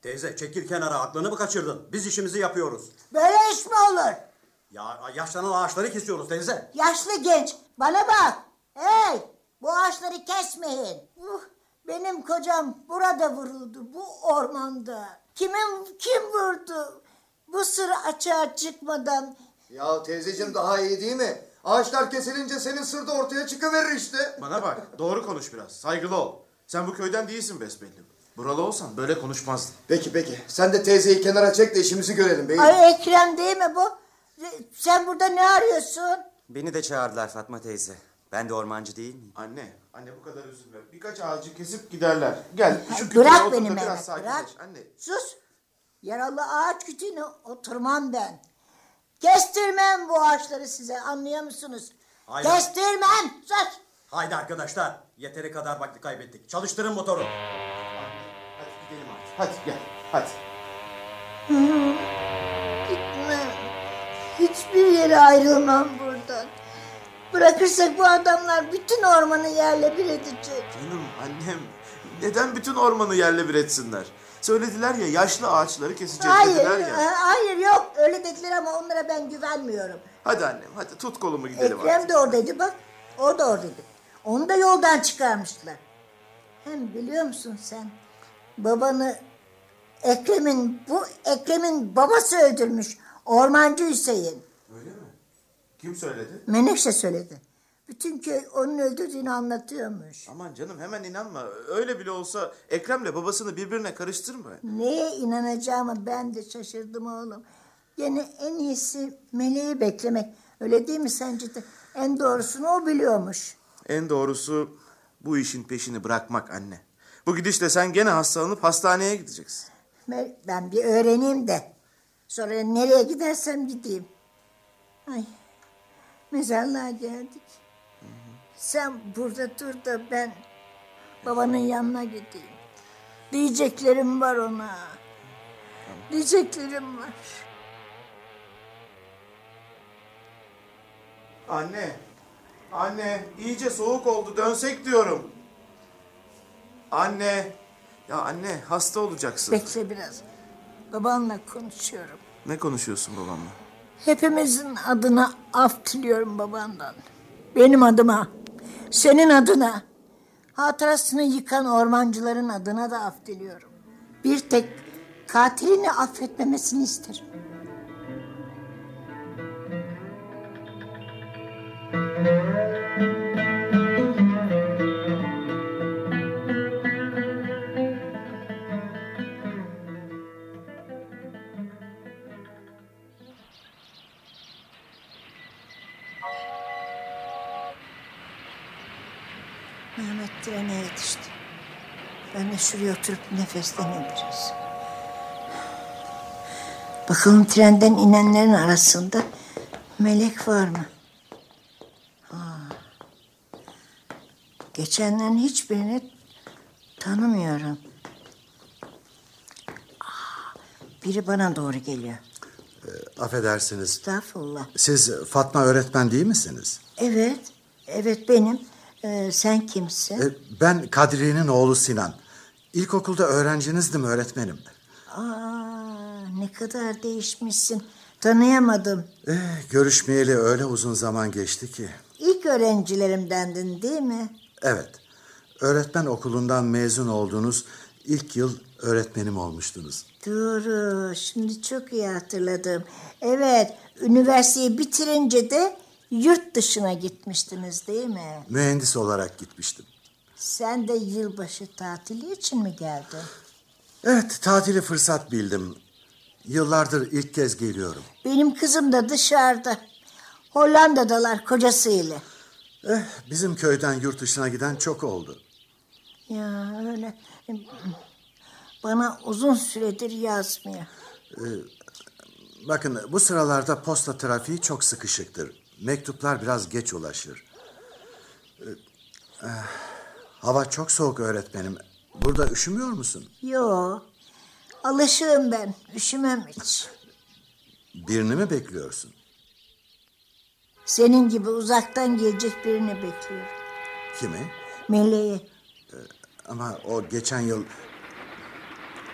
Teyze çekil kenara aklını mı kaçırdın? Biz işimizi yapıyoruz. Böyle iş mi olur? Ya yaşlanan ağaçları kesiyoruz teyze. Yaşlı genç bana bak. Hey bu ağaçları kesmeyin. Uh, benim kocam burada vuruldu bu ormanda. Kimin kim vurdu? Bu sır açığa çıkmadan Ya teyzeciğim daha iyi değil mi? Ağaçlar kesilince senin sır da ortaya çıkıverir işte. Bana bak. Doğru konuş biraz. Saygılı ol. Sen bu köyden değilsin besbelli. Buralı olsan böyle konuşmazdın. Peki peki. Sen de teyzeyi kenara çek de işimizi görelim beyim. Ay Ekrem değil mi bu? Sen burada ne arıyorsun? Beni de çağırdılar Fatma teyze. Ben de ormancı değil miyim? Anne. Anne bu kadar üzülme. Birkaç ağacı kesip giderler. Gel şu kütüğe Bırak otur beni da biraz Mehmet sakinleş. bırak. Anne. Sus. Yaralı ağaç kütüğüne oturmam ben. Kestirmem bu ağaçları size anlıyor musunuz? Hayır. Kestirmem. Sus. Haydi arkadaşlar yeteri kadar vakti kaybettik. Çalıştırın motoru. Hadi gel. Hadi. Gitmem. Hiçbir yere ayrılmam buradan. Bırakırsak bu adamlar bütün ormanı yerle bir edecek. Canım annem. Neden bütün ormanı yerle bir etsinler? Söylediler ya yaşlı ağaçları keseceğiz Hayır, dediler e, ya. hayır yok öyle dediler ama onlara ben güvenmiyorum. Hadi annem hadi tut kolumu gidelim Ekrem artık. de oradaydı bak. O da oradaydı. Onu da yoldan çıkarmışlar. Hem biliyor musun sen? Babanı Ekrem'in bu Ekrem'in babası öldürmüş. Ormancı Hüseyin. Öyle mi? Kim söyledi? Menekşe söyledi. Bütün köy onun öldürdüğünü anlatıyormuş. Aman canım hemen inanma. Öyle bile olsa Ekrem'le babasını birbirine karıştırma. Neye inanacağımı ben de şaşırdım oğlum. Gene en iyisi meleği beklemek. Öyle değil mi sence de? En doğrusunu o biliyormuş. En doğrusu bu işin peşini bırakmak anne. Bu gidişle sen gene hastalanıp hastaneye gideceksin. Ben- Ben bir öğreneyim de. Sonra nereye gidersem gideyim. Ay, mezarlığa geldik. Sen burada dur da ben babanın yanına gideyim. Diyeceklerim var ona. Diyeceklerim var. Anne, anne iyice soğuk oldu dönsek diyorum. Anne, ya anne hasta olacaksın. Bekle biraz. Babanla konuşuyorum. Ne konuşuyorsun babamla? Hepimizin adına af diliyorum babandan. Benim adıma, senin adına, hatırasını yıkan ormancıların adına da af diliyorum. Bir tek katilini affetmemesini isterim. Mehmet trene yetişti. Ben de şuraya oturup nefesleneyim biraz. Bakalım trenden inenlerin arasında melek var mı? Ha. Geçenlerin hiçbirini tanımıyorum. Aa, Biri bana doğru geliyor. Affedersiniz. Estağfurullah. Siz Fatma öğretmen değil misiniz? Evet, evet benim. Ee, sen kimsin? E, Ben Kadriye'nin oğlu Sinan. İlkokulda öğrencinizdim öğretmenim. Aa, ne kadar değişmişsin. Tanıyamadım. Eh, görüşmeyeli öyle uzun zaman geçti ki. İlk öğrencilerimdendin değil mi? Evet. Öğretmen okulundan mezun olduğunuz ilk yıl öğretmenim olmuştunuz. Doğru. Şimdi çok iyi hatırladım. Evet, üniversiteyi bitirince de yurt dışına gitmiştiniz değil mi? Mühendis olarak gitmiştim. Sen de yılbaşı tatili için mi geldin? Evet, tatili fırsat bildim. Yıllardır ilk kez geliyorum. Benim kızım da dışarıda. Hollanda'dalar kocasıyla. Eh, bizim köyden yurt dışına giden çok oldu. Ya öyle. Bana uzun süredir yazmıyor. Bakın bu sıralarda posta trafiği çok sıkışıktır. Mektuplar biraz geç ulaşır. Ee, eh, hava çok soğuk öğretmenim. Burada üşümüyor musun? Yo. Alışığım ben. Üşümem hiç. Birini mi bekliyorsun? Senin gibi uzaktan gelecek birini bekliyorum. Kimi? Meleği. Ama o geçen yıl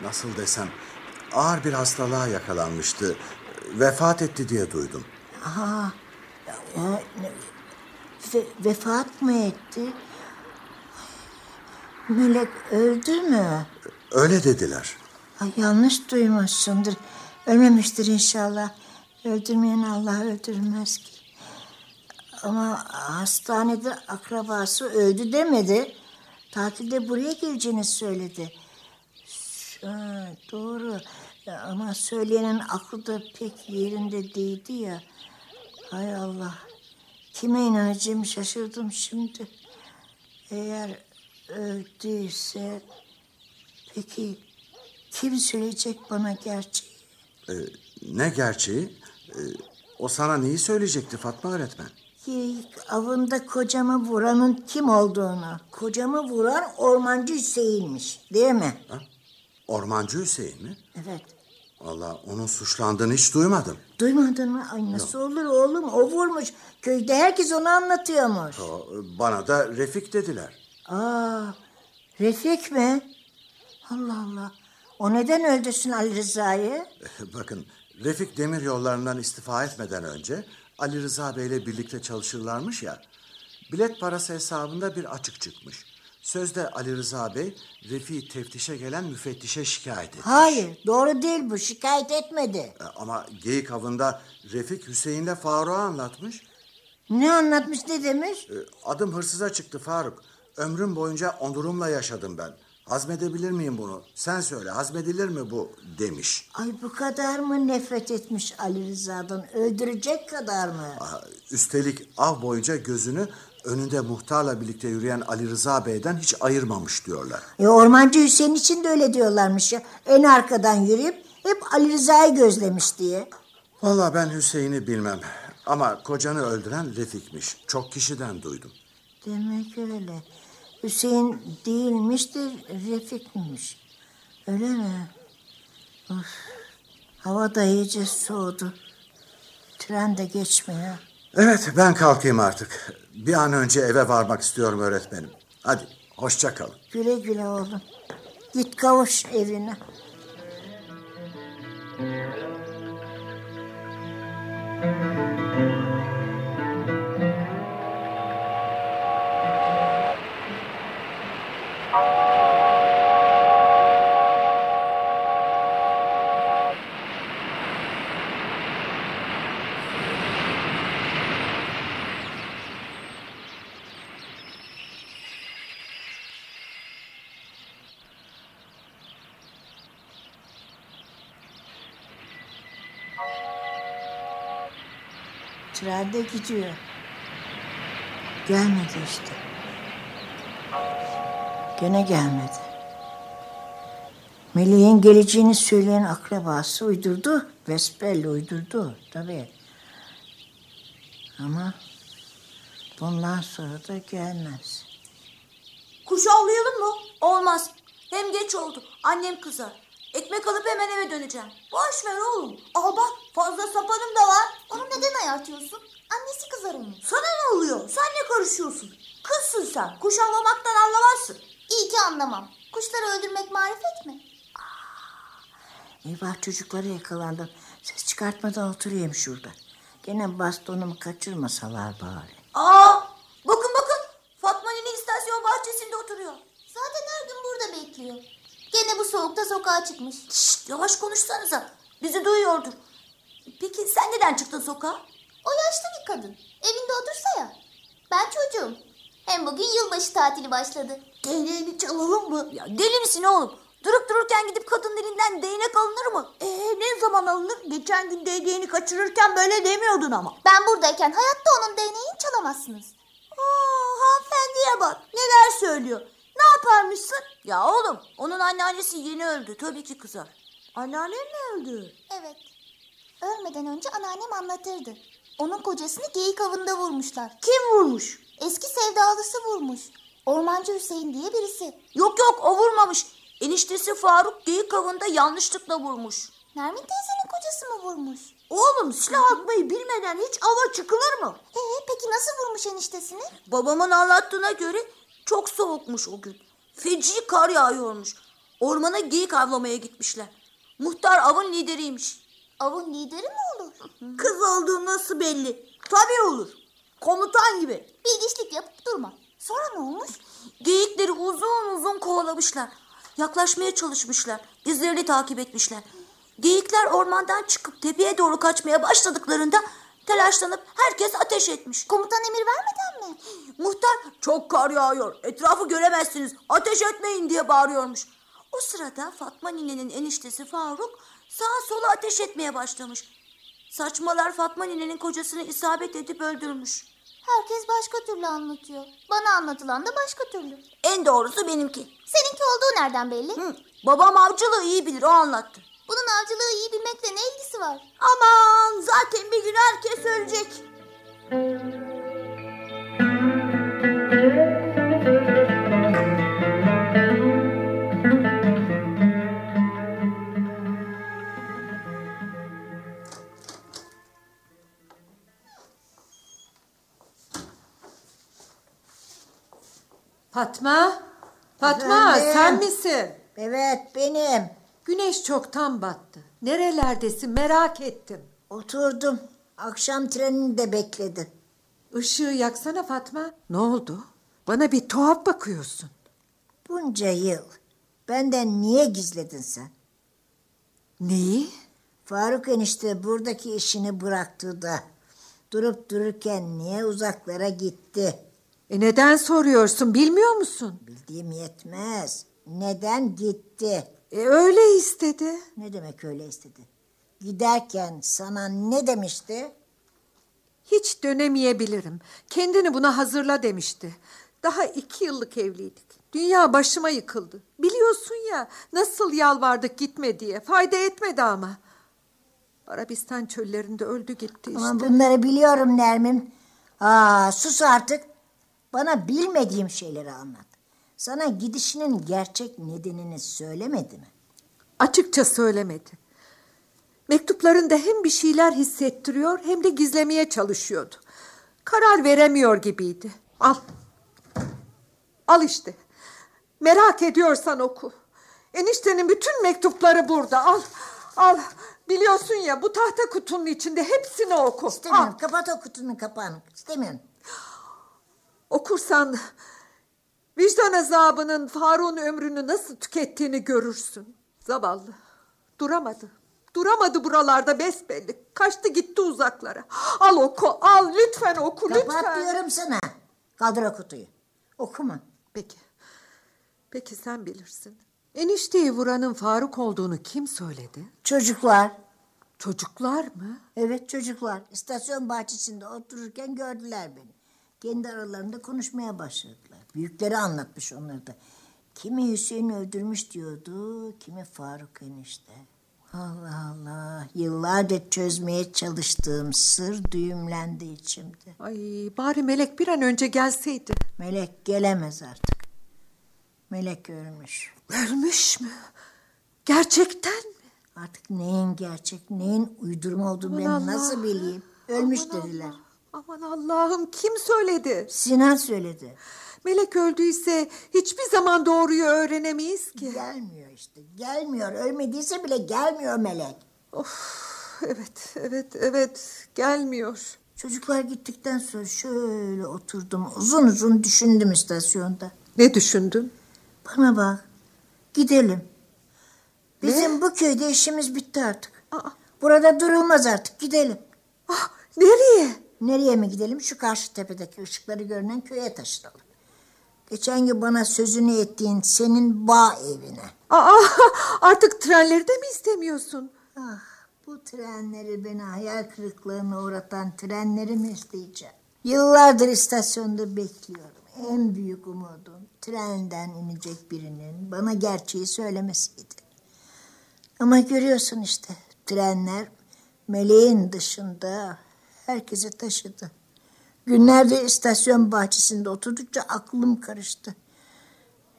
nasıl desem ağır bir hastalığa yakalanmıştı. Vefat etti diye duydum. Aha. Ya, ve- vefat mı etti? Melek öldü mü? Öyle dediler. Ay, yanlış duymuşsundur. Ölmemiştir inşallah. Öldürmeyen Allah öldürmez ki. Ama hastanede akrabası öldü demedi. Tatilde buraya geleceğini söyledi. Ha, doğru. Ama söyleyenin aklı da pek yerinde değildi ya. Hay Allah. Kime inanacağımı şaşırdım şimdi. Eğer öldüyse peki kim söyleyecek bana gerçeği? Ee, ne gerçeği? Ee, o sana neyi söyleyecekti Fatma öğretmen? Ki avında kocamı vuranın kim olduğunu. Kocamı vuran ormancı Hüseyin'miş değil mi? Ormancı Hüseyin mi? Evet. Vallahi onun suçlandığını hiç duymadım. Duymadın mı? Ay nasıl olur oğlum o vurmuş. Köyde herkes onu anlatıyormuş. Bana da Refik dediler. Aa, Refik mi? Allah Allah. O neden öldürsün Ali Rıza'yı? Bakın Refik demir yollarından istifa etmeden önce Ali Rıza Bey'le birlikte çalışırlarmış ya. Bilet parası hesabında bir açık çıkmış. Sözde Ali Rıza Bey Refik'i teftişe gelen müfettişe şikayet etti. Hayır doğru değil bu şikayet etmedi. E, Ama geyik avında Refik Hüseyin'le Faruk'a anlatmış. Ne anlatmış ne demiş? E, Adım hırsıza çıktı Faruk. Ömrüm boyunca onurumla yaşadım ben. Hazmedebilir miyim bunu? Sen söyle hazmedilir mi bu demiş. Ay bu kadar mı nefret etmiş Ali Rıza'dan? Öldürecek kadar mı? Aa, Üstelik av boyunca gözünü önünde muhtarla birlikte yürüyen Ali Rıza Bey'den hiç ayırmamış diyorlar. E, Ormancı Hüseyin için de öyle diyorlarmış ya. En arkadan yürüyüp hep Ali Rıza'yı gözlemiş diye. Vallahi ben Hüseyin'i bilmem. Ama kocanı öldüren Refik'miş. Çok kişiden duydum. Demek öyle. Hüseyin değilmiş de Refik'miş. Öyle mi? Of. Hava da iyice soğudu. Tren de geçmiyor. Evet ben kalkayım artık. Bir an önce eve varmak istiyorum öğretmenim. Hadi hoşça kalın. Güle güle oğlum. Git kavuş evine. De gidiyor. Gelmedi işte. Gene gelmedi. Melih'in geleceğini söyleyen akrabası uydurdu. Vesper'le uydurdu tabii. Ama bundan sonra da gelmez. Kuş avlayalım mı? Olmaz. Hem geç oldu. Annem kızar. Ekmek alıp hemen eve döneceğim. Boş ver oğlum. Al bak fazla sapanım da var. Onu neden ayartıyorsun? Annesi kızar onun. Sana ne oluyor? Sen ne karışıyorsun? Kızsın sen. Kuş avlamaktan anlamazsın. İyi ki anlamam. Kuşları öldürmek marifet mi? Eyvah çocuklara yakalandım. Ses çıkartmadan oturayım şurada. Gene bastonumu kaçırmasalar bari. Aa, bakın bakın. Fatma Nene istasyon bahçesinde oturuyor. Zaten her gün burada bekliyor. Bu soğukta sokağa çıkmış. Şşt, yavaş konuşsanıza. Bizi duyuyordur. Peki sen neden çıktın sokağa? O yaşlı bir kadın. Evinde otursa ya. Ben çocuğum. Hem bugün yılbaşı tatili başladı. Değneğini çalalım mı? Ya deli misin oğlum? Durup dururken gidip kadının elinden değnek alınır mı? Ee, ne zaman alınır? Geçen gün değneğini kaçırırken böyle demiyordun ama. Ben buradayken hayatta onun değneğini çalamazsınız. Aa, hanımefendiye bak neler söylüyor. Ne yaparmışsın? Ya oğlum onun anneannesi yeni öldü. Tabii ki kızar. Anneannen mi öldü? Evet. Ölmeden önce anneannem anlatırdı. Onun kocasını geyik avında vurmuşlar. Kim vurmuş? Eski sevdalısı vurmuş. Ormancı Hüseyin diye birisi. Yok yok o vurmamış. Eniştesi Faruk geyik avında yanlışlıkla vurmuş. Nermin teyzenin kocası mı vurmuş? Oğlum silah atmayı bilmeden hiç ava çıkılır mı? Ee, peki nasıl vurmuş eniştesini? Babamın anlattığına göre çok soğukmuş o gün. Feci kar yağıyormuş. Ormana geyik avlamaya gitmişler. Muhtar avın lideriymiş. Avın lideri mi olur? Kız olduğu nasıl belli? Tabii olur. Komutan gibi. Bilgiçlik yapıp durma. Sonra ne olmuş? Geyikleri uzun uzun kovalamışlar. Yaklaşmaya çalışmışlar. İzlerini takip etmişler. Geyikler ormandan çıkıp tepeye doğru kaçmaya başladıklarında telaşlanıp herkes ateş etmiş. Komutan emir vermeden mi? Muhtar çok kar yağıyor. Etrafı göremezsiniz. Ateş etmeyin diye bağırıyormuş. O sırada Fatma ninenin eniştesi Faruk sağa sola ateş etmeye başlamış. Saçmalar Fatma ninenin kocasını isabet edip öldürmüş. Herkes başka türlü anlatıyor. Bana anlatılan da başka türlü. En doğrusu benimki. Seninki olduğu nereden belli? Hı, babam avcılığı iyi bilir o anlattı. Bunun avcılığı iyi bilmekle ne ilgisi var? Aman zaten bir gün herkes ölecek. Fatma? Fatma Efendim? sen misin? Evet benim. Güneş çoktan battı. Nerelerdesin merak ettim. Oturdum. Akşam trenini de bekledi. Işığı yaksana Fatma. Ne oldu? Bana bir tuhaf bakıyorsun. Bunca yıl benden niye gizledin sen? Neyi? Faruk enişte buradaki işini bıraktı da durup dururken niye uzaklara gitti? E neden soruyorsun bilmiyor musun? Bildiğim yetmez. Neden gitti? E öyle istedi. Ne demek öyle istedi? Giderken sana ne demişti? Hiç dönemeyebilirim. Kendini buna hazırla demişti. Daha iki yıllık evliydik. Dünya başıma yıkıldı. Biliyorsun ya nasıl yalvardık gitme diye. Fayda etmedi ama. Arabistan çöllerinde öldü gitti işte. Ama bunları biliyorum Nermin. Aa, sus artık. Bana bilmediğim şeyleri anlat. Sana gidişinin gerçek nedenini söylemedi mi? Açıkça söylemedi. Mektuplarında hem bir şeyler hissettiriyor hem de gizlemeye çalışıyordu. Karar veremiyor gibiydi. Al. Al işte. Merak ediyorsan oku. Eniştenin bütün mektupları burada. Al. Al. Biliyorsun ya bu tahta kutunun içinde hepsini oku. İstemiyorum. Al. Kapat o kutunun kapağını. İstemiyorum. Okursan vicdan azabının Faruk'un ömrünü nasıl tükettiğini görürsün. Zavallı. Duramadı. Duramadı buralarda besbelli. Kaçtı gitti uzaklara. Al oku, al lütfen oku Kapat lütfen. diyorum sana. Kaldır o kutuyu. Okuma. Peki. Peki sen bilirsin. Enişteyi vuranın Faruk olduğunu kim söyledi? Çocuklar. Çocuklar mı? Evet çocuklar. İstasyon bahçesinde otururken gördüler beni. Kendi aralarında konuşmaya başladılar. Büyükleri anlatmış onları da. Kimi Hüseyin öldürmüş diyordu, kimi Faruk enişte. Allah Allah, yıllarca çözmeye çalıştığım sır düğümlendi içimde. Ay bari Melek bir an önce gelseydi. Melek gelemez artık. Melek ölmüş. Ölmüş mü? Gerçekten mi? Artık neyin gerçek, neyin uydurma olduğunu Aman ben Allah. nasıl bileyim? Ölmiş Aman dediler. Aman Allah'ım kim söyledi? Sinan söyledi. Melek öldüyse hiçbir zaman doğruyu öğrenemeyiz ki. Gelmiyor işte, gelmiyor. Ölmediyse bile gelmiyor Melek. Evet, evet, evet gelmiyor. Çocuklar gittikten sonra şöyle oturdum, uzun uzun düşündüm istasyonda. Ne düşündün? Bana bak, gidelim. Bizim bu köyde işimiz bitti artık. Burada durulmaz artık, gidelim. Ah, nereye? Nereye mi gidelim? Şu karşı tepedeki ışıkları görünen köye taşınalım. Geçen gün bana sözünü ettiğin senin bağ evine. Aa, artık trenleri de mi istemiyorsun? Ah, bu trenleri beni hayal kırıklığına uğratan trenleri mi isteyeceğim? Yıllardır istasyonda bekliyorum. En büyük umudum trenden inecek birinin bana gerçeği söylemesiydi. Ama görüyorsun işte trenler meleğin dışında herkesi taşıdı. Günlerdir istasyon bahçesinde oturdukça aklım karıştı.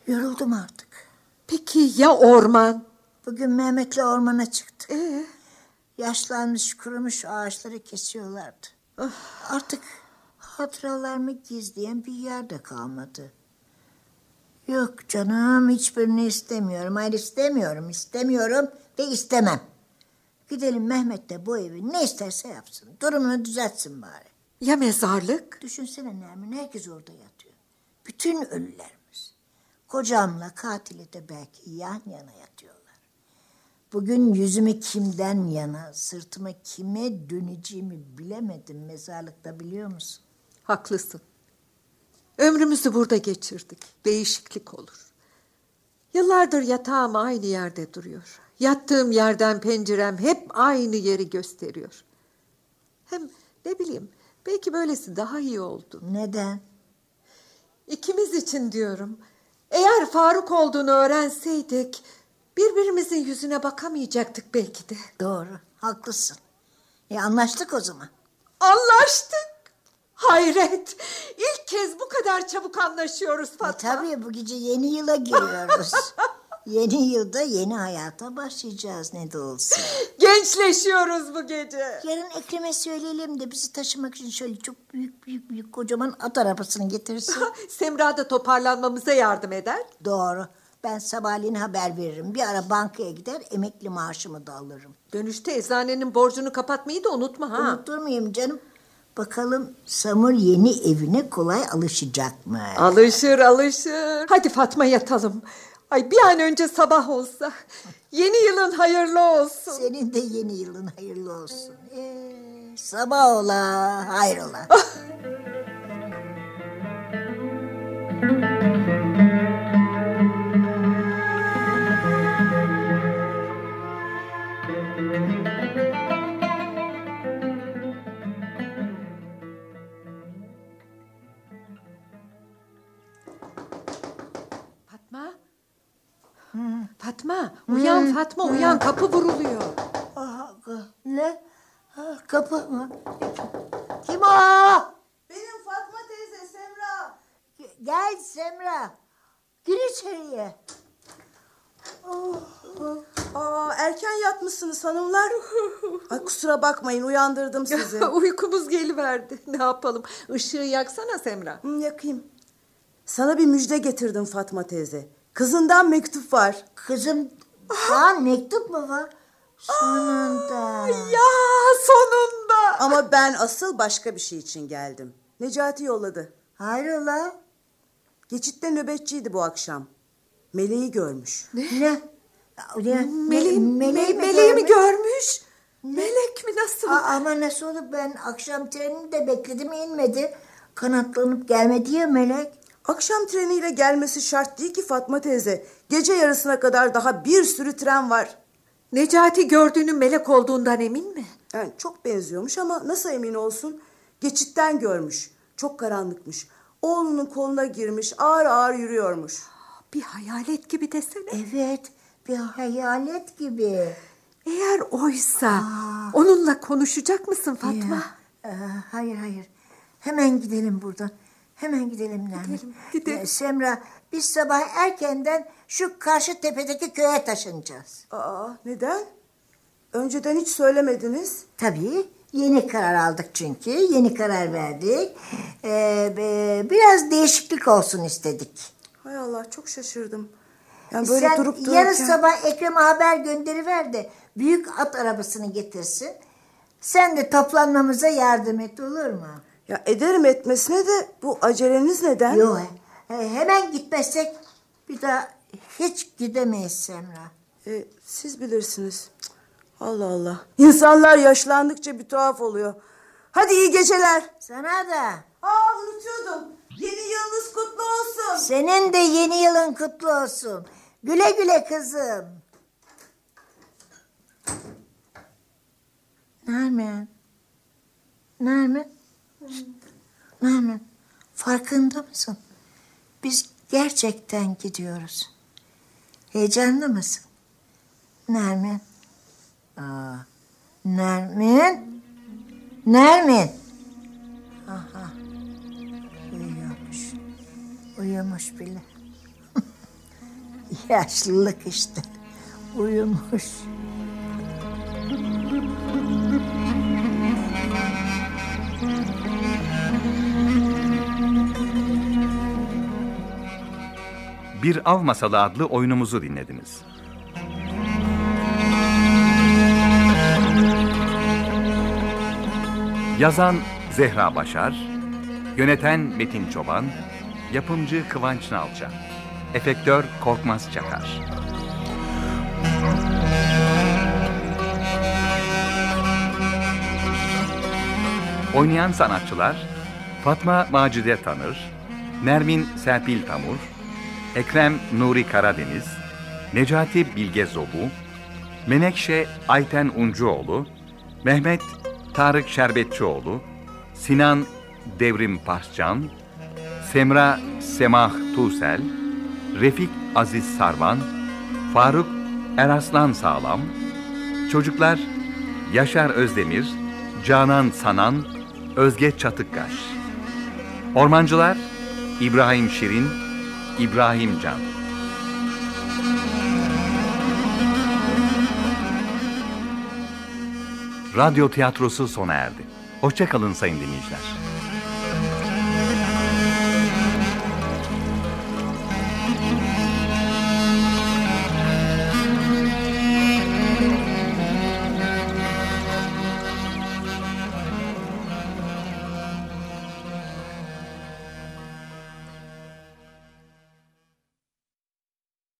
Yoruldum artık. Peki ya orman? Bugün Mehmet'le ormana çıktık. Ee? Yaşlanmış, kurumuş ağaçları kesiyorlardı. Artık hatıralarımı gizleyen bir yer de kalmadı. Yok canım, hiçbirini istemiyorum. Hayır istemiyorum, istemiyorum ve istemem. Gidelim Mehmet de bu evi ne isterse yapsın. Durumunu düzeltsin bari. Ya mezarlık? Düşünsene Nermin, herkes orada yatıyor. Bütün ölülerimiz. Kocamla katili de belki yan yana yatıyorlar. Bugün yüzümü kimden yana, sırtımı kime döneceğimi bilemedim mezarlıkta biliyor musun? Haklısın. Ömrümüzü burada geçirdik. Değişiklik olur. Yıllardır yatağım aynı yerde duruyor. Yattığım yerden pencerem hep aynı yeri gösteriyor. Hem ne bileyim belki böylesi daha iyi oldu. Neden? İkimiz için diyorum. Eğer Faruk olduğunu öğrenseydik birbirimizin yüzüne bakamayacaktık belki de. Doğru, haklısın. E anlaştık o zaman. Anlaştık. Hayret. İlk kez bu kadar çabuk anlaşıyoruz Fatma. E tabii bu gece yeni yıla giriyoruz. yeni yılda yeni hayata başlayacağız ne de olsa. Gençleşiyoruz bu gece. Yarın Ekrem'e söyleyelim de bizi taşımak için şöyle çok büyük büyük büyük kocaman at arabasını getirsin. Semra da toparlanmamıza yardım eder. Doğru. Ben sabahleyin haber veririm. Bir ara bankaya gider emekli maaşımı da alırım. Dönüşte eczanenin borcunu kapatmayı da unutma ha. Unutur muyum canım? Bakalım Samur yeni evine kolay alışacak mı? Alışır alışır. Hadi Fatma yatalım. Ay bir an önce sabah olsa. Yeni yılın hayırlı olsun. Senin de yeni yılın hayırlı olsun. Ee, sabah ola, hayrola. Fatma. Fatma uyan kapı vuruluyor. Aha, ne? Ha, kapı mı? Kim o? Benim Fatma teyze Semra. Gel Semra. Gir içeriye. Aa, erken yatmışsınız hanımlar. Ay kusura bakmayın uyandırdım sizi. Uykumuz geliverdi. Ne yapalım? Işığı yaksana Semra. Hı, yakayım. Sana bir müjde getirdim Fatma teyze. Kızından mektup var. Kızım, ha mektup mu var? Sonunda. Ya sonunda. Ama ben asıl başka bir şey için geldim. Necati yolladı. Hayrola? Geçitte nöbetçiydi bu akşam. Meleği görmüş. Ne? Ne? Meleği, meleği mi meleği mi görmüş? görmüş? Melek mi nasıl? Aa, ama nasıl olur ben akşam trenini de bekledim inmedi. Kanatlanıp gelmedi ya melek. Akşam treniyle gelmesi şart değil ki Fatma teyze. Gece yarısına kadar daha bir sürü tren var. Necati gördüğünün melek olduğundan emin mi? Yani çok benziyormuş ama nasıl emin olsun? Geçitten görmüş. Çok karanlıkmış. Oğlunun koluna girmiş ağır ağır yürüyormuş. Bir hayalet gibi desene. Evet, bir hayalet gibi. Eğer oysa onunla konuşacak mısın Fatma? Ya, e, hayır hayır. Hemen gidelim buradan. Hemen gidelim Nermin. Gidelim, gidelim. E, Semra biz sabah erkenden şu karşı tepedeki köye taşınacağız. Aa, neden? Önceden hiç söylemediniz. Tabii yeni karar aldık çünkü. Yeni karar verdik. Ee, be- biraz değişiklik olsun istedik. Hay Allah çok şaşırdım. Yani böyle Sen durup dururken... yarın sabah Ekrem'e haber gönderiver de büyük at arabasını getirsin. Sen de toplanmamıza yardım et olur mu? Ya ederim etmesine de bu aceleniz neden? Yok. he- Hemen gitmezsek bir daha hiç gidemeyiz Semra. E, siz bilirsiniz. Cık, Allah Allah. İnsanlar yaşlandıkça bir tuhaf oluyor. Hadi iyi geceler. Sana da. Aa unutuyordum. Yeni yılınız kutlu olsun. Senin de yeni yılın kutlu olsun. Güle güle kızım. Nermin. Nermin. Nermin. Farkında mısın? Biz gerçekten gidiyoruz. Heyecanlı mısın? Nermin. Aa, Nermin. Nermin. Aha. Uyuyormuş. Uyumuş bile. Yaşlılık işte. Uyumuş. Bir Av Masalı adlı oyunumuzu dinlediniz. Yazan Zehra Başar, yöneten Metin Çoban, yapımcı Kıvanç Nalça, efektör Korkmaz Çakar. Oynayan sanatçılar Fatma Macide Tanır, Nermin Serpil Tamur, Ekrem Nuri Karadeniz, Necati Bilge Zobu, Menekşe Ayten Uncuoğlu, Mehmet Tarık Şerbetçioğlu, Sinan Devrim Parscan, Semra Semah Tuğsel, Refik Aziz Sarvan, Faruk Eraslan Sağlam, Çocuklar Yaşar Özdemir, Canan Sanan, Özge Çatıkkaş. Ormancılar İbrahim Şirin, İbrahim Can. Radyo tiyatrosu sona erdi. Hoşçakalın sayın dinleyiciler.